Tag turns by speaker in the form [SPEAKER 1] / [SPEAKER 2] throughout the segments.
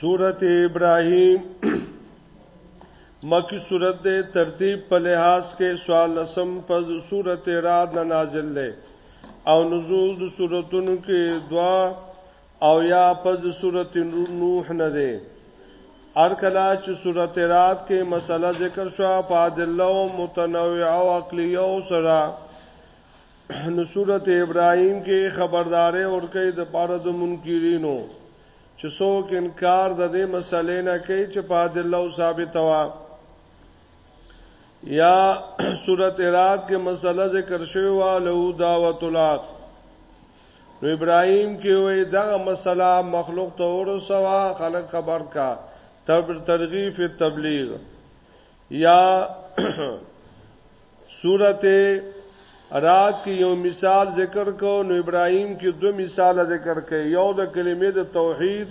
[SPEAKER 1] سورت ابراهيم مکی سورت دے ترتیب په لحاظ کې سوال لسم پس سورت راد نه نازل لې او نزول د سورتونو کې دوا او یا پس د سورته نوح نه ده ار کلا چې سورته رات کې مسله ذکر شو په دلو متنوع او عقلیو سره نو سورته ابراهیم کې خبردارې ورکې د پاره د منکرینو چې څوک انکار د دې مسلې نه کوي چې په دلو ثابت وا یا سورته رات کې مسله ذکر شوی وا له دعوت الحق نو ابراهيم کې وې دغه مسله مخلوق ته ورسوا خلک خبر کا تبر ترغیب فی تبلیغ یا سورته رات کې یو مثال ذکر کو نو ابراهيم کې دو مثال ذکر کړي یو د کلمې د توحید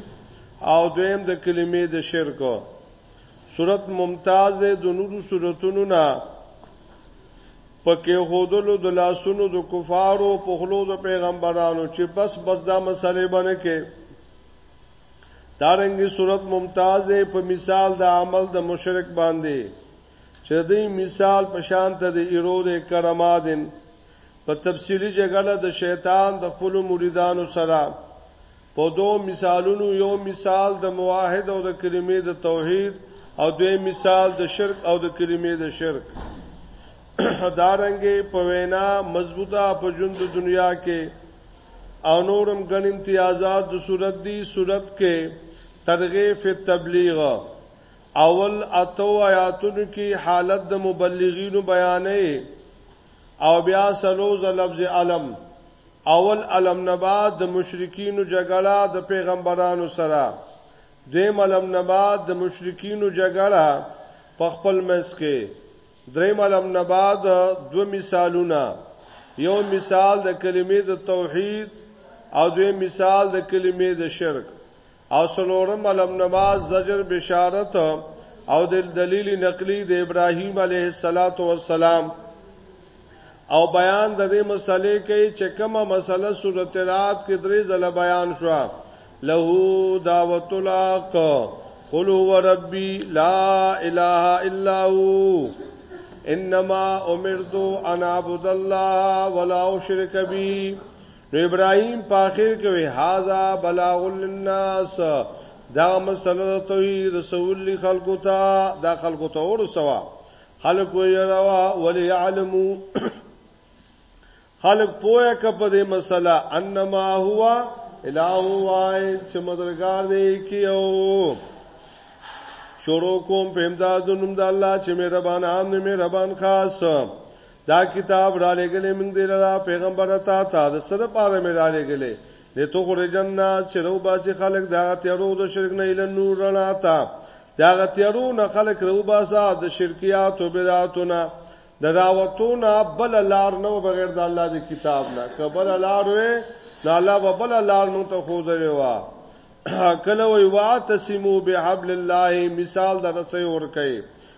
[SPEAKER 1] او دویم د کلمې د شرک صورت ممتاز ده د نورو صورتونو نه په کېښودلو د لاسونو د کفارو په خولو د پیغمبرانو چې بس بس دا مسلې به نه کې دارنګي صورت ممتاز دی په مثال د عمل د مشرک باندې چې دې مثال په شان ته د ایرود کرمادن په تفصیلی جګړه د شیطان د خپل مریدانو سره په دوو مثالونو یو مثال د موحد او د کلمې د توحید او دوی مثال د شرک او د کلمې د شرک دارنګې په وینا مضبوطه په ژوند د دنیا کې او نورم ګڼ امتیازات د صورت دی صورت کې ترغیب فی تبلیغ اول اتو آیاتونو کې حالت د مبلغینو بیانې او بیا سلوز لفظ علم اول علم نبا د مشرکینو جګړه د پیغمبرانو سره دویم علم نبا د مشرکینو جګړه په خپل منځ کې دریم علم نبا د دو مثالونه یو مثال د کلمې د توحید او دویم مثال د کلمې د شرک او سلورم علم نماز زجر بشارت او د دلیل نقلی د ابراهیم علیه الصلاۃ والسلام او بیان د دې مسلې کوي چې کومه مسله سورته رات کې درې ځله بیان شو له دعوت الحق قل هو ربي لا اله الا هو انما امرت ان اعبد الله ولا اشرك به نو ابراهيم په اخر کې وی هاذا بلاغ للناس دا مسله توحید رسول خلکو ته دا خلکو ته ورسوا خلک وی روا ولی علمو خلق پوهه کپ دې مسله انما هو الہ وای چې مدرګار دې کیو شروع کوم په امداد نوم د الله چې مهربان عام نه مهربان خاص دا کتاب را لګلې موږ دې لرا پیغمبر تا ته د سره پاره مې را لګلې لته خور جننا چې رو باسي خلک دا تیرو د شرک نه ال نور رڼا تا دا تیرو نه خلک رو باسا د شرکیات او بدعاتونه دراوتونه بل لار نو بغیر د الله د کتاب نه کبل لار وې دا الله په بل لار مونږ ته خو درې وا کله وی وا تسمو بحبل الله مثال د رسې ور کوي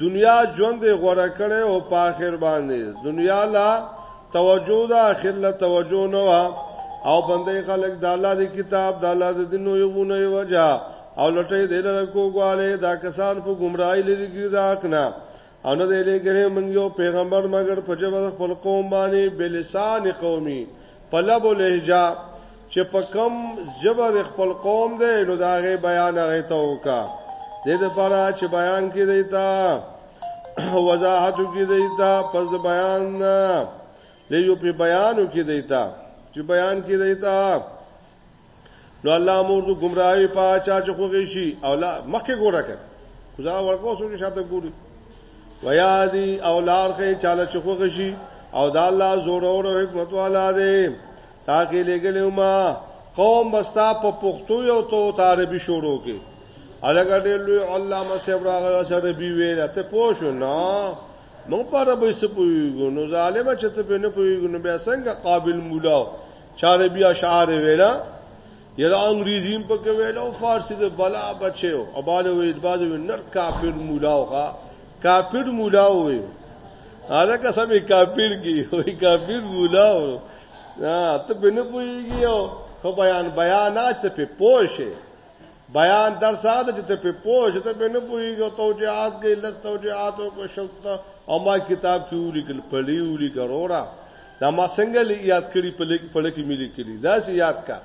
[SPEAKER 1] دنیا ژوند یې غوره کړی او په آخر باندې دنیا لا توجه ده آخر لا توجه نه وه او بندې خلک د الله د کتاب د الله د دین یو غونه وجه او لټې د لره کوګواله دا کسان په گمراهی لري کې دا اخنا او نه دې لګره مونږ یو پیغمبر مګر په جواب خپل قوم باندې بلسان قومي په لبو لهجه چې په کوم ژبه د خپل قوم دی نو دا غي بیان هغه ته وکا د دې لپاره چې بیان کې دی تا وضاحت کې دی تا پس بیان نه لیو په بیانو کې دی تا چې بیان کې دی تا نو الله مور د گمراهي په چا چې خوږی شي او لا مخکې ګوره کړ خدا ورکو سو چې شاته ګوري ویا دی او لار کې چاله چې خوږی شي او دا الله زور او حکمت والا دی تا کې لګلې ما قوم بستا په پښتو یو ته عربي شروع کې الګ ډېر لوی علامه صاحب راغله سره بي ویل ته پوښ نه مونږ په عربي څه پویګو نو ظالم چې ته په نه پویګو نو بیا څنګه قابل مولا چاره بیا شعار ویلا یلا انګریزي په کې ویل او فارسی د بلا بچو اباله وې ادباز وې نر کافر مولا وغه کافر مولا وې هغه قسم کافر کی وې کافر مولا وې ته په نه پوهیږي او خو بیان بیان نه چې په پوه شي بیان در ساده چې ته په پوه شي ته په نه پوهیږي او توجیهات کې لږ توجیهات او کوشل او ما کتاب کې ولیکل پړی ولی ګرورا دا ما څنګه یاد کړی په لګ په لګ ملي کړی دا چې یاد کا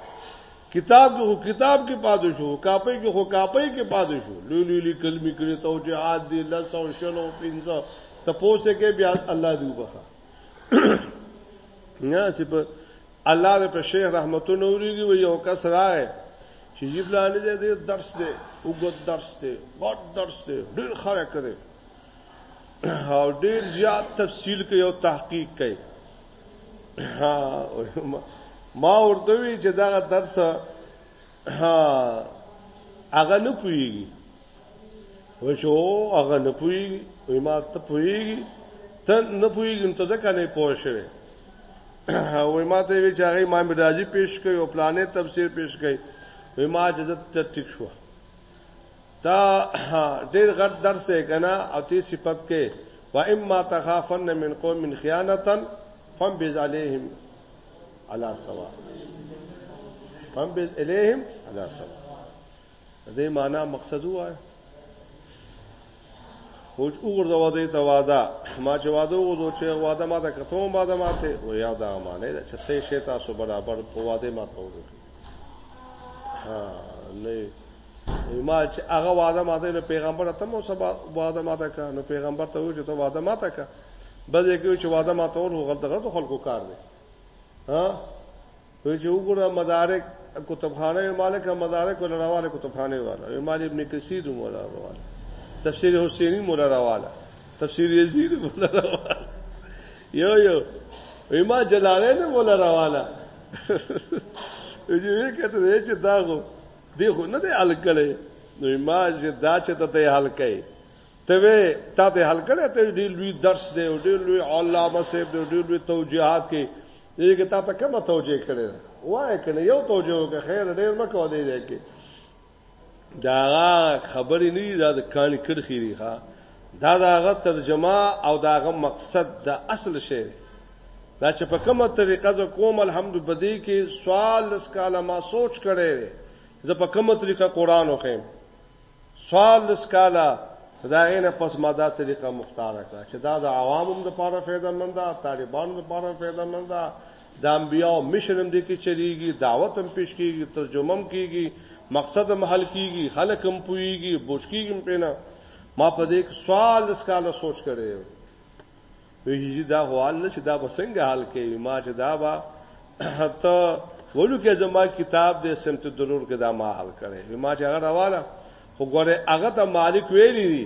[SPEAKER 1] کتاب کې خو کتاب کې پادو شو کاپي کې خو کاپي کې پادو شو لوی لوی لیکل میکړي توجیهات دي لسو شلو پنځه تپوسه کې بیا الله دی وبخښه نه چې په الله دې په شیخ رحمتونه وريږي و یو کس راغی چې جی فلانه دې درس دې وګت درس دې غټ درس دې ډېر خره کړي او ډېر زیات تفصیل کوي او تحقیق کوي ما ورته وی چې دا درس ها هغه نه پويږي وشو هغه نه پويږي وای ما ته پويږي ته نه پويږي ته ځکه نه پوه شوی وای ما ته وی چې هغه امام رازي پیش کړي او پلانې تفسیر پیش کړي وای ما چې زه ته ټیک شو تا ډېر غټ درس یې کنه او تی صفت کې و اما تخافن من قوم خیانتا فم بذالهم علا سوا هم بز الیهم علا سوا دې معنا مقصد وای خوج وګرځوا دې ته واده ما چې واده وګرځو چې واده ما ته کته ما ده ماته و یا دا معنی ده چې سې شي تاسو برابر په واده ما ته وګرځو ها نه ما چې هغه واده ما ته پیغمبر ته مو سبا واده ما ته کا نو پیغمبر ته و چې ته واده ما ته کا بل یو چې واده ما ته ورغل دغه خلکو کار دی ها وی چې وګوره مدارک کتابخانه مالک مدارک ولا راواله کتابخانه والا امام ابن کثیر مولا راواله تفسیر حسینی مولا راواله تفسیر یزید مولا راواله یو یو ایما جلالین مولا راواله یوه کته دې چې دا غو دی خو نه دی حل کړي نو ما چې دا چې ته حل کړي ته وې تا ته حل کړه ته ډېر لوی درس دی او ډېر لوی علامه صاحب دی ډېر لوی توجيهات کې دغه تا ته کومه توجيه کړې ده وای کنه یو توجيه وکړه خیر ډېر مکو دی دی کې دا خبرې نه دي دا د کانی کرخي دی ها دا داغه ترجمه او داغه مقصد د دا اصل شی دی دا چې په کومه طریقه ز کوم الحمد بدی کې سوال اس کاله ما سوچ کړي زه په کومه طریقه قران وخم څوارلس کاله خو د هغې نه پس ما دا طریقه مختاره کړه چې دا د عوامو هم دپاره فایده مند ده، طالبانو دپاره هم فایده مند ده، د انبیاو مشن هم دې کې چلېږي، دعوت هم پېش کېږي، ترجمه هم کېږي، مقصد هم حل کېږي، خلک هم پوهېږي، بوج کېږي هم پرې نه. ما په دې کې څوارلس کاله سوچ کړی و. ویجی دا خو حال نشي دا به څنګه حل کوي ما چې دا با ته ولو کې زما کتاب د سمت درور کې دا ما حل کړي ما چې هغه راواله خو ګوره هغه ته مالک ویلی دي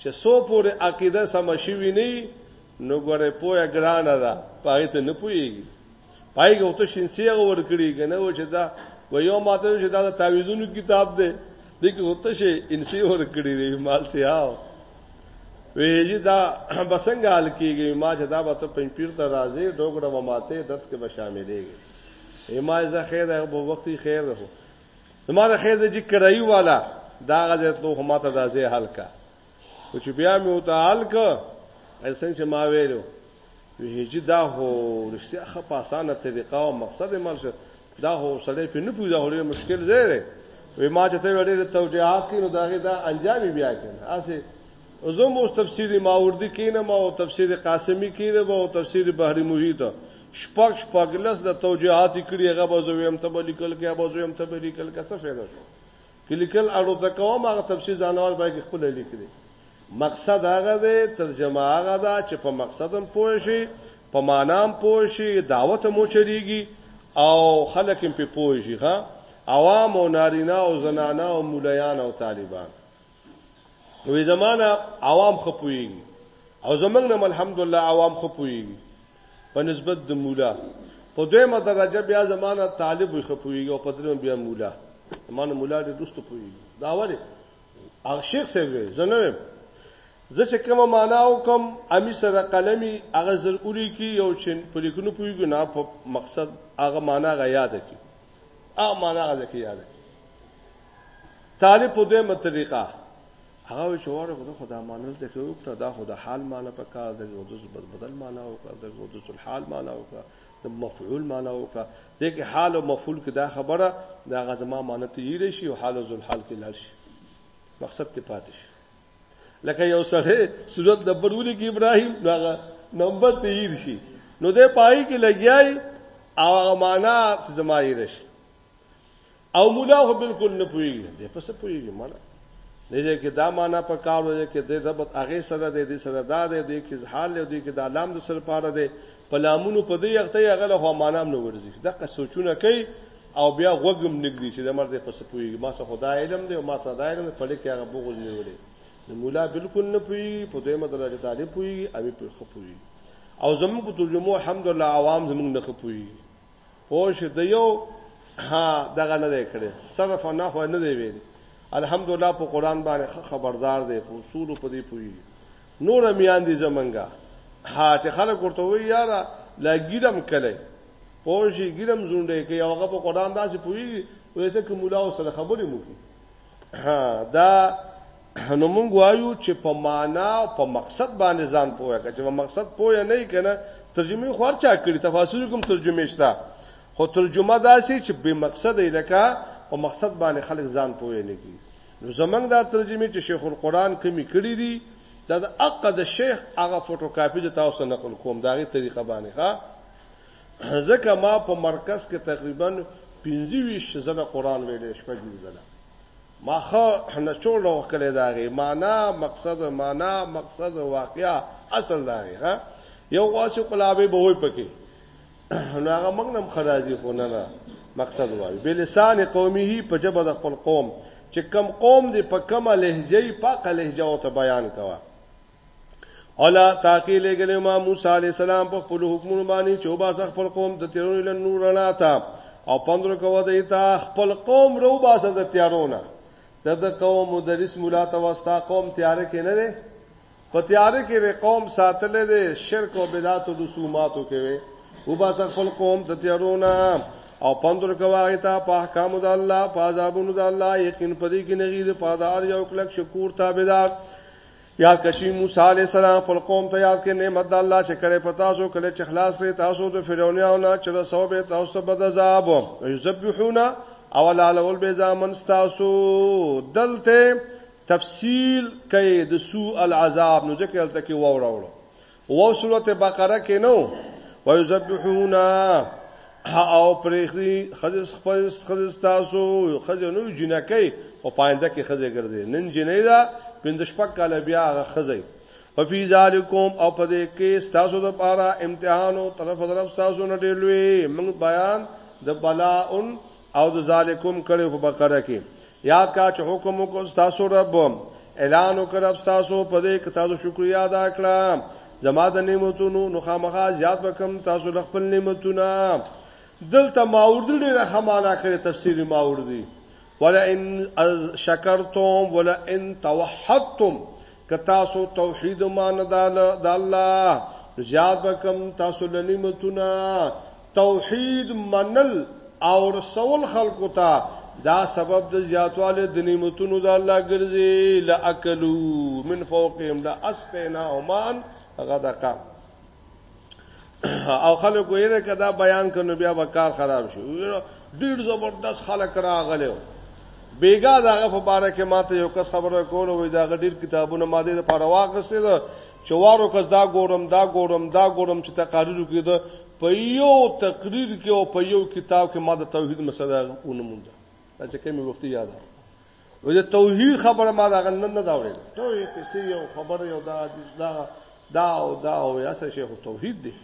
[SPEAKER 1] چې سو پورې عقیده سم شي ویني نو ګوره پویا ګران ده پای ته نه پويږي پای کې اوته شینسی هغه ور کړی کنه و چې دا و یو ماته چې دا تعویذونو کتاب دی دغه اوته شي انسی ور کړی دی مال سي هاو ویجی دا بسنګ حال کیږي ما چې دا به ته پنځپیر ته راځي ډوګړه و ماته درس کې به شاملېږي ما زه خیر هغه په وخت خیر ده ما دا خیر دې کرایي والا دا غزت لو هم ته دا زه حل کا او چې بیا مې وته حل کا څنګه چې ما ویلو ویجی دا هو رښتیا خه په اسانه طریقه او مقصد مال شه دا هو سړی په نه پوهیږي دا هو مشکل ځای دی وې ما چې ته ډېر توجيهات کینو دا غي دا انجام بیا کینې اسه زوم اوس تفسیر ماوردی کینه ما او تفسیر قاسمی کینه ما او تفسیر بحری محیط شپږ شپږلس د توجيهات کړي هغه بزویم ته لیکل کې هغه بزویم ته لیکل کې څه فائدہ شو کلیکل اړو د کوم هغه تفسیر ځانوال به کې خپل لیکلي مقصد هغه دی ترجمه هغه دا چې په مقصدم پوه شي په مانام پوه شي دعوت مو چریږي او خلک هم په پوه شي ها عوام او نارینه او زنانه او مولایان او طالبان وې زمانہ عوام خپويږي او زمنګ نم الحمدلله عوام خپويږي په نسبت د مولا په دویمه درجه بیا زمانه طالب وي خپويږي او په دریم بیا مولا زمانه مولا دې دوست پويږي دا وله هغه شیخ سره وي زنه وي زه چې کومه معنا وکم امي سره قلمي هغه زر اوري کی یو چې په لیکنو پويږي نه په مقصد هغه معنا غا یاد کی هغه معنا غا ځکه یاد کی طالب په دې مطریقه هغه وی چوار کو ته خدا مانل ته کې وکړه دا خدا حال معنی په کار د ودوس بدل معنی وکړه د ودوس الحال معنی وکړه د مفعول معنی وکړه د کې حال او مفعول کې دا خبره دا غزما معنی ته یی شي او حال او ذل حال کې لړ شي مقصد ته پاتې شي لکه یو سره صورت نمبر ولي کې ابراهيم دا نمبر ته یی شي نو د پای کې لګیای او معنا زمایي رشي او مولا هو بالکل نه پويږي د پس پويږي مړه دې کې دا معنا په کار وځي کې د ضبط هغه سره د دې سره دا د دې کې حال له دې کې د علام د سر پاره ده په لامونو په دې وخت یې هغه له معنا نه ورځي دا که سوچونه کوي او بیا غوګم نګري چې د مرد په سپوي ما سره خدای علم دی او ما سره دای علم په لکه هغه بغوز نه وړي نو مولا بالکل نه پوي په دې مدرجه کې طالب پوي او په خپوي او زموږ په ترجمه الحمدلله عوام زموږ نه خپوي پوه شو د یو ها دغه نه دی کړی صرف او نحو نه دی ویلي الحمدلله په قران باندې خبردار دی په اصول په دې پوي نور میان دي زمنګا ها چې خلک ورته وی یاره لا ګیرم کله پوه شي ګیرم زونډه کې هغه په قران داسې پوي وې ته کومه سره خبرې مو کی ها دا نو مونږ وایو چې په معنا او په مقصد باندې ځان پوهه کړه چې په مقصد پوهه نه کنه ترجمه خو چا کړی تفاسیر کوم ترجمه شته خو ترجمه داسي چې به مقصد یې لکه په مقصد باندې خلک ځان پوهه نه کی نو زمنګ دا ترجمه چې شیخ القرآن کمی کړی دی دا د عقد شیخ هغه فوټوکاپی د تاسو نقل کوم داغه طریقه باندې ښا ځکه ما په مرکز کې تقریبا پنځه ویشت ځله قرآن ویلی، شپږ ویشت ځله. ما ښه نچوړ راوښکلی د هغې معنا، مقصد، معنا، مقصد، واقعه، اصل د هغې ها یو غواسې قلابې به وای پکې نو هغه موږ نم خدازي خو نه نه مقصد وایي بلسان قومه په جبه د خپل قوم چې کم قوم دی په کومه لهجه یې پاکه لهجه او ته بیان کوه اولا تاکي لګلې ما موسی عليه السلام په خپل حکمونو باندې چوبا سخ خپل قوم د تیرونو له نور رڼا تا او پندر کوه د ایتا خپل قوم رو باسه د تیارونه د د قوم مدرس مولا ته واستا قوم تیار کې نه دی په تیار کې د قوم ساتل دي شرک او بدعت او رسوماتو کې وي وباسه خپل قوم د تیرونه او پندر کوي ته په احکام د الله په عذابونو د الله یقین پدې کې نه غیر په دار یو کلک شکور تابعدار یاد کچی موسی علی السلام خپل قوم ته یاد کړي نعمت د الله چې کړه پتا سو کله چې خلاص لري تاسو د فرعونانو نه چې رسو به تاسو بد عذاب یذبحونا او لالول به ځامن تاسو دلته تفصیل کوي د سوء العذاب نو ځکه دلته کې ووراوړو وو سورته بقره کې نو ويذبحون او پرېخري خزه خپل خزه تاسو خزه نو جنکې او پاینده کې خزه ګرځي نن جنې دا پندش پک کاله بیا هغه خزه او فی ذالکم او پدې کې تاسو د پاره امتحان او طرف طرف تاسو نه ډېلوي موږ بیان د بلاء او د ذالکم کړي په بقره کې یاد کا چې حکم کو تاسو رب اعلان وکړ تاسو په دې کې تاسو شکریا ادا کړه زما د نعمتونو نو خامخا زیات وکم تاسو د خپل نعمتونه دلته ماوردی ډیره خمانه کړې تفسیر ماوردی ولا ان شکرتم ولا ان توحدتم که تاسو توحید مان د الله زیاد بکم تاسو لنیمتونه توحید منل او رسول خلقو ته دا سبب د زیاتواله د نعمتونو د الله ګرځي لاکلو من فوقهم لا اسقینا عمان غدقا او خلکو یې کدا بیان کړو بیا به کار خراب شي ډیر زبردست خلک راغلو بیګا داغه په باره کې ماته یو کس خبره کوله وې دا غډیر کتابونه ماده د پاره واغسته ده چوارو کس دا ګورم دا ګورم دا ګورم چې تقاریر کېده په یو تقریر کې او په یو کتاب کې ما د توحید مسله ونه مونده دا چې کومې وخت یاد ده او د توحید خبره ما دا غنن نه دا وړل ته یې پیسې یو خبره یو دا دا دا او دا او یا څه شیخ توحید دی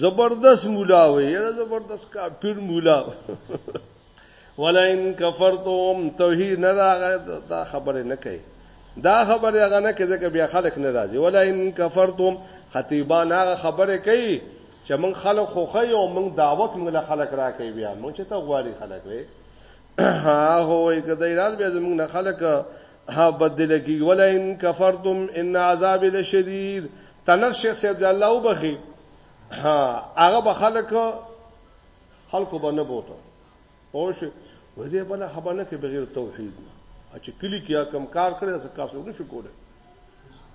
[SPEAKER 1] زبردست مولا وي یره زبردست کا پیر مولا ولئن کفرتم توحید نه راغی دا خبره نه کوي دا خبره هغه نه کوي چې بیا خلک نه راځي ولئن کفرتم خطیبان هغه خبره کوي چې موږ خلک خوخه یو موږ دعوت موږ له خلک راکې بیا موږ چې ته غواړي خلک وي ها هو یې کدی راز بیا موږ نه خلک ها بدل کی ولئن کفرتم ان عذاب لشدید تنر شیخ سید الله وبخي ها هغه به خلک خلکو به نه بوته او شي وځي بل خبره نه کې بغیر توحید نه چې کلی کې کم کار کړی څه کار څه نشو کوله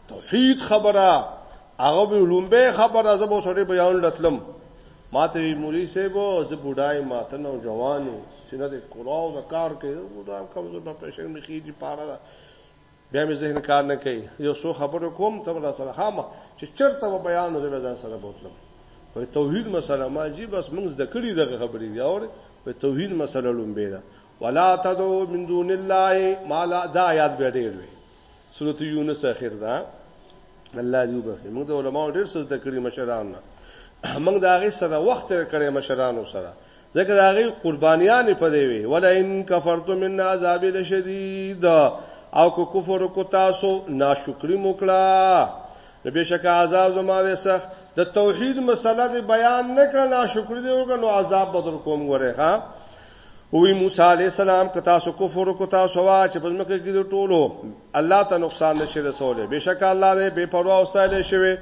[SPEAKER 1] توحید خبره هغه به لومبه خبره زبو سره بیان لتلم ماته مولوی صاحب زه بډای ماته نو جوان سینه د کلاو د کار کې بډا کمزور په پېښه مخې دي پاره بیا مې ذهن کار نه کوي یو څو خبرو کوم تم را سره خامه چې چرته به بیان لري ځان سره بوتلم وای توحید مسله ما جی بس موږ د کړي دغه خبرې دی اور وای توحید مسله لومبه ده ولا تدعو من دون الله ما لا دا یاد به ډیر وي سورۃ یونس اخر دا الله دې وبخي موږ د علماو ډیر څه د کړي مشران موږ دا غي سره وخت کړي مشرانو سره ځکه دا غي قربانيان په دی وی ولا ان کفرتم من عذاب لشدید او کو کفر کو تاسو ناشکری موکړه بهشکه عذاب زماره سخت د توحید مسله دی بیان نکړه ناشکری دی وګ نو عذاب بدر کوم غره ها وی موسی علی السلام که تاسو کفر کو تاسو وا چې په مکه کې د ټولو الله ته نقصان نشي رسوله بهشکه الله دې بے پروا او سایل شوی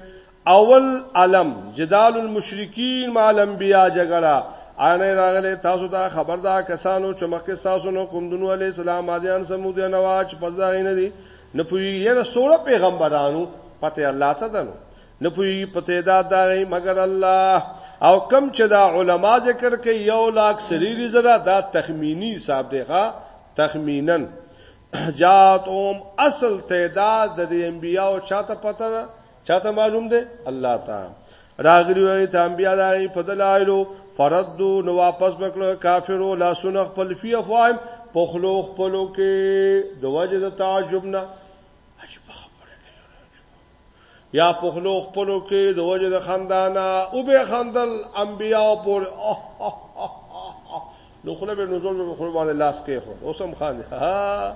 [SPEAKER 1] اول علم جدال المشرکین مع الانبیاء جګړه آنه راغله تاسو ته خبر ده کسانو چې مخکې تاسو نو کوم دنو علی السلام اذیان سمودیان واچ پزدا نه دي نه پوی یره سوره پیغمبرانو پته الله ته دنو نه پوی پته دا دا مگر الله او کم چې دا علما ذکر کوي یو لاک سری زره دا تخمینی حساب دی ښا تخمینن جاتوم اصل تعداد د انبیاو چاته پته چاته معلوم دی الله تا راغلی وي ته انبیا دای په دلایلو فردو نو واپس وکړه کافرو لا سن خپل فی افواهم په خلو خپلو کې د وجه د تعجب نه یا په خلو خپلو کې د وجه د خندانا او به خندل انبیا پر نو خله به نزول به خله باندې لاس کې خو اوسم خان ها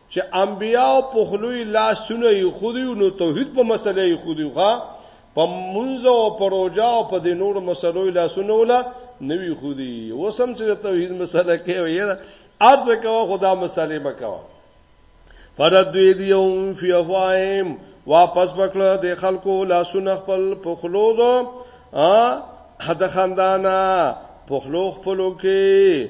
[SPEAKER 1] چې انبیاو په خلوی لا سونه یې خودی نو توحید په مسله یې خودی ښا په منځ او پروژه او په د نور مسلو لا سونه ولا نوی خودی وسم چې توحید مسله کې وي ارز کوا خدا مسله مکوا فرد دوی دیوم فی افواهم واپس بکړه د خلکو لا سونه خپل په خلو دو ا حد خندانا په خلو خپلو کې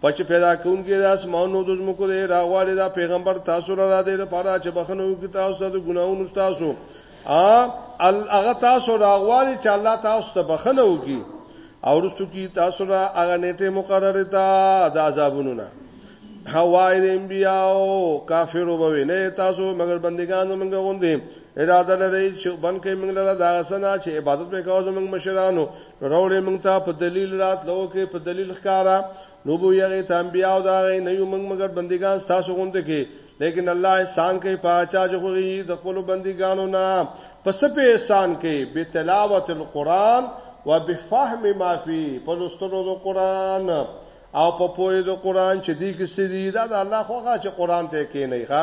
[SPEAKER 1] پچ پیدا کونکي د اسمانو د زمکو دی راغواړي دا پیغمبر تاسو را را دی لپاره چې بخنو کې تاسو د ګناونو تاسو ا هغه تاسو راغواړي چې الله تاسو ته بخنو کی او رسو کی تاسو را هغه نیټه مقرره تا د عذابونو نه هواي د انبیاو کافرو به نه تاسو مگر بندگانو موږ غوندې اراده لري چې بن کې موږ لره دا سنا چې عبادت وکاو زموږ مشرانو راوړې مونږ ته په دلیل راتلو کې په دلیل ښکارا نو بو یغه تنبیا او دا غي نه یو مونږ مګر بندگان تاسو غوند کې لیکن الله احسان کوي پاچا جو غي د خپل بندګانو نه پس په احسان کې به تلاوت القرآن وبفهم ما فيه په لوستلو د قرآن او په پوهې د قرآن چې دی کې سړي دا د الله خوغه چې قرآن ته کې نه ښه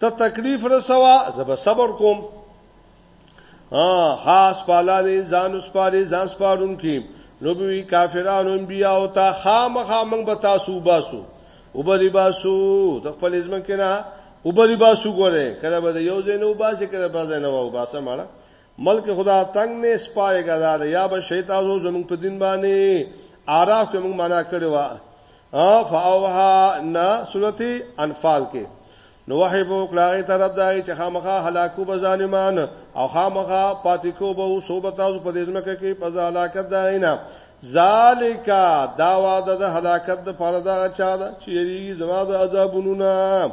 [SPEAKER 1] ته تکلیف رسوا زه به صبر کوم ها خاص پالا دې ځان اوس پاره ځان سپارون کې نو به کافرانو انبیا او تا خامخا موږ به تاسو باسو وبري باسو د خپل ځمن کې نه وبري باسو ګوره کله به یو ځای نه وباسي کله به ځای نه وباسه مړه ملک خدا تنگ نه سپای غدار یا به شیطان زو زمون په دین باندې عارف کې موږ معنا کړی و ا فاوها نا سورته انفال کې نو وحی بو کلاغه طرف دای چې خامخا هلاکو به ظالمان او خامخا پاتیکو به صوبت تاسو په دې ځمکه کې په هلاکت دای نه ذالیکا دا واده د هلاکت د فردا چا ده چې یری زما د عذابونو نه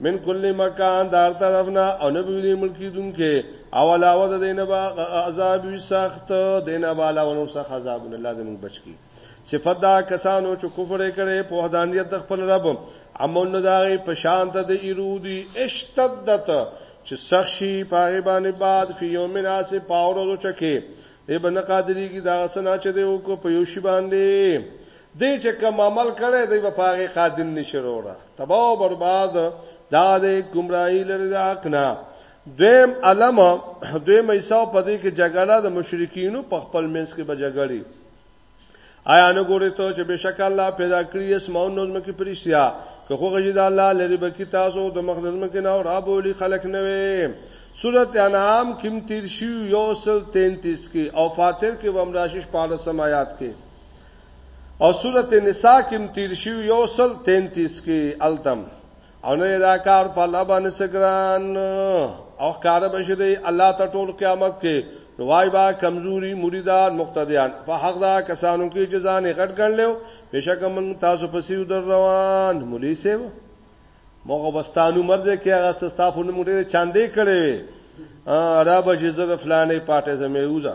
[SPEAKER 1] من کل مکان دار طرفنا او نبوی ملکی دن کې او علاوه د دینه با عذاب سخت دینه با علاوه نو سخت عذاب الله دې موږ بچ کی صفات دا کسانو چې کفر کړي په وحدانیت د خپل رب عمل نه داغي په شان ته د ایرودی اشتدت چې سخشي پاغي باندې باد فی یومن اس پاورو چکه ای بنه قادری کی دا سنا چه دی او کو په یو شی باندې دې چې کوم عمل کړي دی په هغه قادم نشي وروړه تباہ او برباد دا دې گمراهی لري دا حقنا دویم علم دویم ایسا په دې کې جګړه د مشرکینو په خپل منځ کې به جګړي آیا نه ګورې ته چې بشک الله پیدا کړی اسماو نظم کې پرشتیا که خو غږی د الله لري بکی تاسو د مخ نظم کې نه او را بولی خلق نه وي سورت انعام کم تیر شو یو سل تینتیس کی او فاتر کې ومراشش پاله سمایات کې او سورت نساء کم تیر شو یو سل تینتیس کی التم او نه دا کار په الله باندې سګران او کار بشي دی الله ته ټول قیامت کې نوای با کمزوري مریدان مقتدیان په حق دا کسانو کې جزانه غټ ګڼلو بشک من تاسو په سیو در روان مولوی سیو مغه بستانو مرز کې هغه ستاپونه مونږ چاندې کړې را بشي زره فلانې پاټه زمې وځه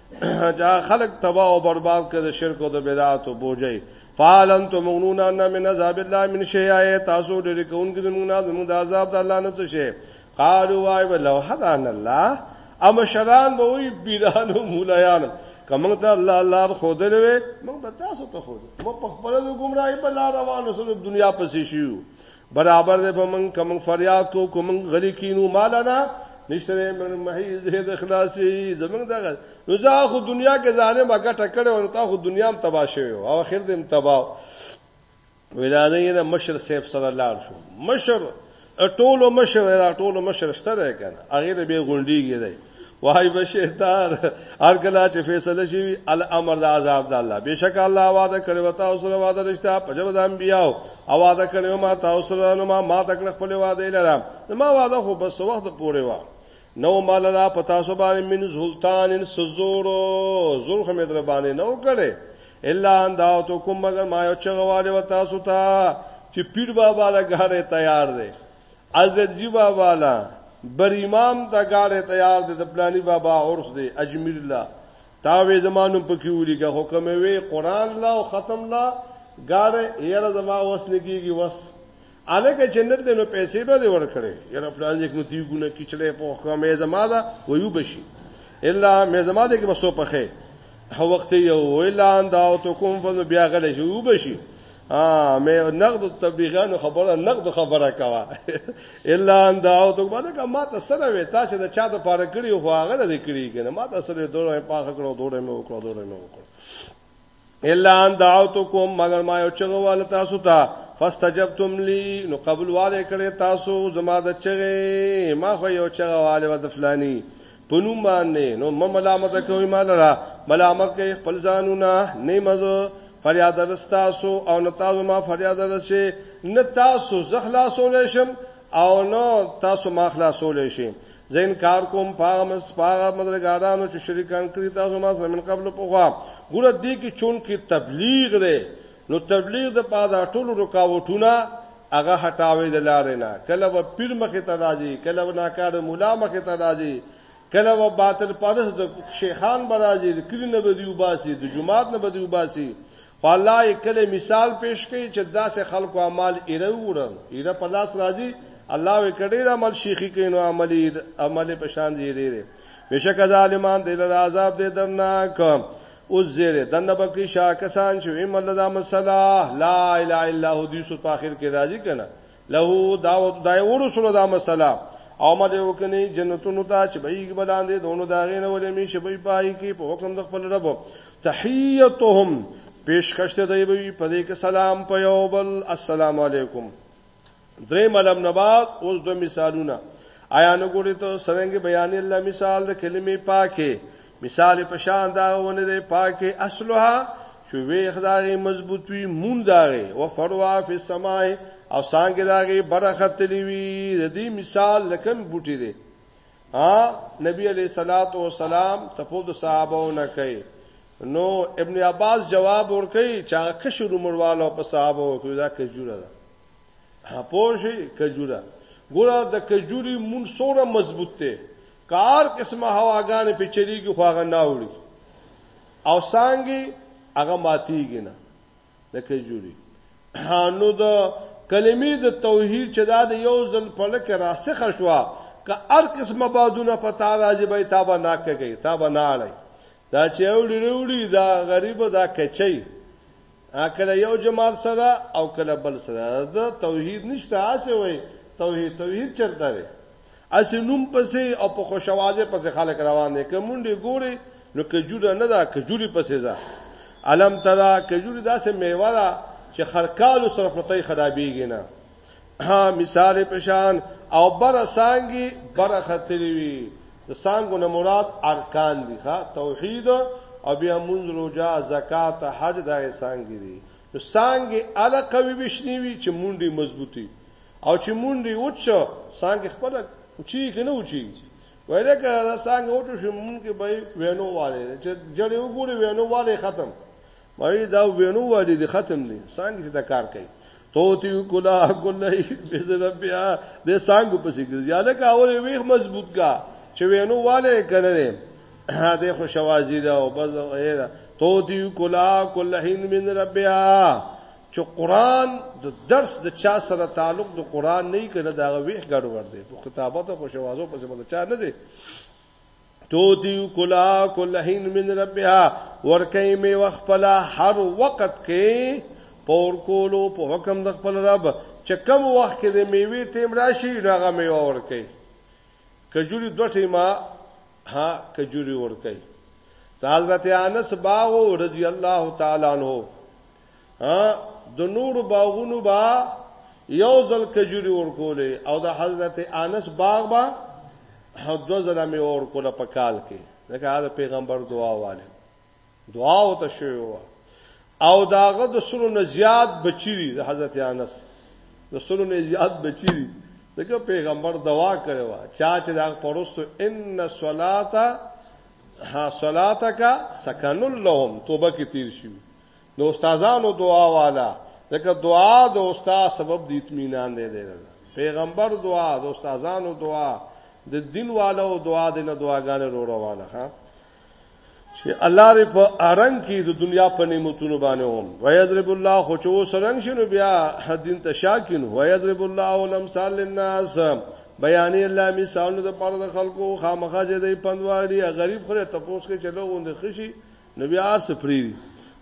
[SPEAKER 1] جا خلق تباہ او برباد کړ د شرک او د بدعات او بوجي فالن تو مغنونا ان من عذاب الله من شيء تاسو ډېر کوونکې زمونږه زمونږ د عذاب د الله نه څه شي قالوا وای ولو حدان الله اما شران به وی پیرانو مولایان کوم ته الله الله خودل وي موږ به تاسو ته خو موږ په خپل ګمراهي په لار روانو سره دنیا پسې شو برابر دې په من کوم فریاد کو کوم غلی کینو مالنا نشته من محیز دې د خلاصي زمنګ دغه نو ځا خو دنیا کې ځانه مګه ټکړې او تا خو دنیا هم تباہ شوی او اخر دې تباہ ولاده یې د مشر سیف سره لاړ شو مشر ټولو مشر ټولو مشر شته کنه هغه به غونډیږي وای بشه تار هر کله چې فیصله شي الامر د عذاب د الله بشک الله وعده کړی وتا او سره وعده رښتا په جواب د انبیاء او وعده کړی ما تا او سره نو ما ما تکړه خپل وعده لرم ما وعده خو بس وخت پورې و نو مال را پتا سو باندې من سلطان سزور زور خمه در باندې نو کړي الا ان دعوتو کوم مگر ما یو چغواله وتا سو تا چې پیر بابا لګاره تیار دی عزت جی بابا لا بر امام ته گاڑی تیار دی د پلانی بابا عرس دی اجمیر لا تا وې زمانو پکې ولیکه خو کوم وی قران لا او ختم لا گاڑی یره زما وس نگیږي وس الکه چې نن نو پیسې به دی ورکړي یره پلان یک مو دیګونه کیچړې په کومه زما دا ویو بشي الا مې زما دې کې بسو پخې هو وخت یو الا انداو تو کوم فن بیا غل شو بشي ها مې نقد تبلیغانو خبره نقد خبره کوا الا ان دعو ته باندې کا ما ته سره وې تا چې دا چا د پاره کړی خو هغه نه کړی کنه ما ته سره دوره پاخ کړو دوره مې وکړو دوره مې وکړو الا ان دعوتکم مگر ما یو چغه وال تاسو ته تا فاستجبتم لی نو قبول والے کړي تاسو زما د چغه ما خو یو چغه والے و د فلانی په نوم باندې نو مې ملامت کوي مال را ملامت کوي خپل ځانونه نه مزه فریاد رستاسو او نه تاسو ما فریاد رسې نه تاسو زخلاصول شم او نه تاسو ما خلاصول شي زین کار کوم پاغه مس پاغه مدرګارانو چې شریکان کړی تاسو ما سره من قبل په خوا ګوره دې کې چون کې تبلیغ دی نو تبلیغ د پاده ټولو رکاوټونه هغه هټاوي د لارې نه کله به پیر مخې ته راځي کله به ناکار مولا مخې ته راځي کله به باطل پرس د شیخان برازي د کلی نه بدیو باسي د جماعت نه بدیو باسي خو الله یې کله مثال پیش کړي چې داسې خلکو اعمال ایره وړم ایره په لاس راځي الله یې کړي را عمل شیخي کینو عملي عمل په شان دی لري بشک ظالمان د عذاب دې درناک اوس زیره دنه بکی شاه کسان چې ویمل دا مسله لا اله الا هو دې سود په اخر کې راځي کنه له دعوت دای ورسول دا مسله او ما دې وکني جنتونو ته چې به یې بلاندې دونو داغې نه ولې می شي به پای کې په حکم د خپل رب تحیتهم پیشکش ته دی به په دې کې سلام په یو بل السلام علیکم درې ملم نه بعد اوس دوه مثالونه آیا نو ګوري ته سرنګ بیان الله مثال د کلمې پاکه مثال په شان دا ونه دی پاکه اصلها شو وی خدای مضبوط وی مون داغه او فروا فی السماء او سانګ داغه برختلی وی د دې مثال لکن بوټی دی ها نبی علیہ الصلات والسلام ته په د صحابهونه کوي نو ابن عباس جواب ورکړي چې هغه کشر عمرواله په صحابه وکړي دا کجوره ده پوجي کجوره ګوره د کجوري مون سوره مضبوط ته کار قسمه هواګان په چریږي خو هغه نه وړي او سانګي هغه ماتيږي نه د کجوري نو د کلمې د توحید چې دا د یو ځل په لکه راسخه شوه که هر قسمه بادونه په تا راځي به تا به نه کوي تا به نه اړي دا چې وړي وړي دا غریب دا کچي اکل یو جمال سره او کله بل سره دا توحید نشته اسه وي توحید توحید چرته دی هسې نوم پسې او په خوشوازې پسې خلک روان دي که مونډې ګوري نو کجوره نه ده کجوري پسې ځه علم ترا کجوري داسې میوه ده چې خرکالو سره پرتای خرابېږي نه ها مثال پشان او بر سانګي بر خطرې وي د سانګو نه مراد ارکان دي ښا توحید او بیا منځ روزه زکات حج دا سانګي دي نو سانګي اله قوي بشنی وي چې مونډي مضبوطي او چې مونږ دی اوچ څنګه خپل چی کنه اوچی وایله که دا څنګه اوچو شو مونږ کې به وینو والے چې جړې وګوري وینو والے ختم مې دا وینو والے دي ختم دي څنګه چې دا کار کوي توتی کلا کلای بزل بیا د څنګه پسې ګرځي یاده کا اول ویخ مضبوط کا چې وینو والے کنه نه دا خو شوازی دا او بس غیر توتی کلا کلهین من ربیا چې قران د درس د چا سره تعلق د قران نه کنه دا ویخ ګډ ور دی په کتابت او شوازو په سبب چا نه دی تو دی کلا کلهین من ربها ورکې می وخپلا هر وخت کې پور کولو په حکم د خپل رب چې کم وخت کې د میوي ټیم راشي هغه میوه ورکې کجوري دوه ټیمه ها کجوري ورکې حضرت انس باغ رضی الله تعالی عنہ د نور باغونو با یو ځل کجوري ورکولې او د حضرت انس باغ با دو ځل می ورکوله په کال کې ځکه دا پیغمبر دعا والے دعا او ته شوی و او داغه د سلو نه زیات بچی دی د حضرت انس د سلو نه زیات بچی دی دغه پیغمبر دعا کړو چا چې دا پرستو ان صلاتا ها صلاتک سکن لهم توبه کې تیر شي د استادانو دعا والا ځکه دعا د استاد سبب د اطمینان دی دی پیغمبر دعا د استادانو دعا د دین والو دعا د نه دعاګانې رو روانه ها چې الله دې په ارنګ کې د دنیا په نعمتونو باندې هم ويضرب الله خو چې وسرنګ شنو بیا دین ته شاکین ويضرب الله ولمثال للناس بیانې الله مثالونه د پاره د خلکو خامخا چې دې پندوالي غریب خره تپوس کې چلو غوند خشي نو بیا ارس پریری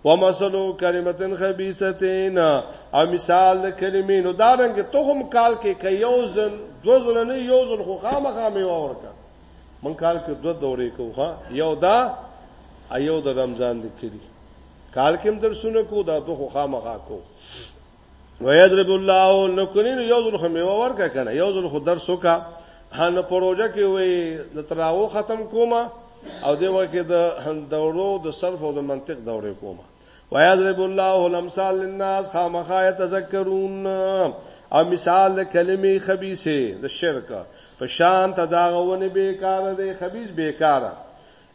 [SPEAKER 1] ومثلو کلمتن خبيثتين او مثال د کلمې نو دا رنګ ته هم کال کې کيوزن دوزل نه یوزل خو خامخا می ورکا من کال کې دو دورې کوه یو دا ایو د رمضان د کړي کال کې هم درسونه کو دا دوه خامخا کو ويضرب الله لکنین یو ځل خو میوه ورکا کنه یو ځل خو درس وکا هنه پروژه کې وې د تراو ختم کومه او دی وکه د دورو د صرف او د منطق دورې کومه ويضرب الله الامثال للناس خامخا يتذكرون او مثال د کلمې خبيثه د شرک په شان تداغونه بیکاره دی خبيث بیکاره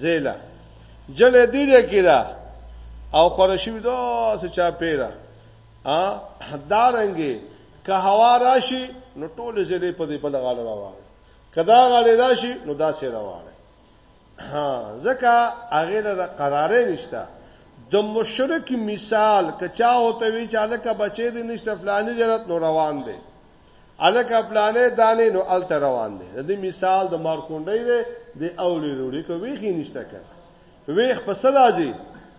[SPEAKER 1] زیلا جلې دې دې کړه او خورشي ودا سه چا پیرا ا دارنګي که هوا راشي نو ټول زلې په دې بل غاړه راوړي کدا غاړه راشي نو دا سه راوړي ها ځکه هغه له قرارې نشته د مشرک مثال کچا هوته وی چاله کا بچی دې نشته فلاني جنت نو روان دی الک خپلانه دانه نو ال تر روان دي د مثال د مارکونډي دی د اولی روړي کوي خې نشته کړ ویخ په سلازي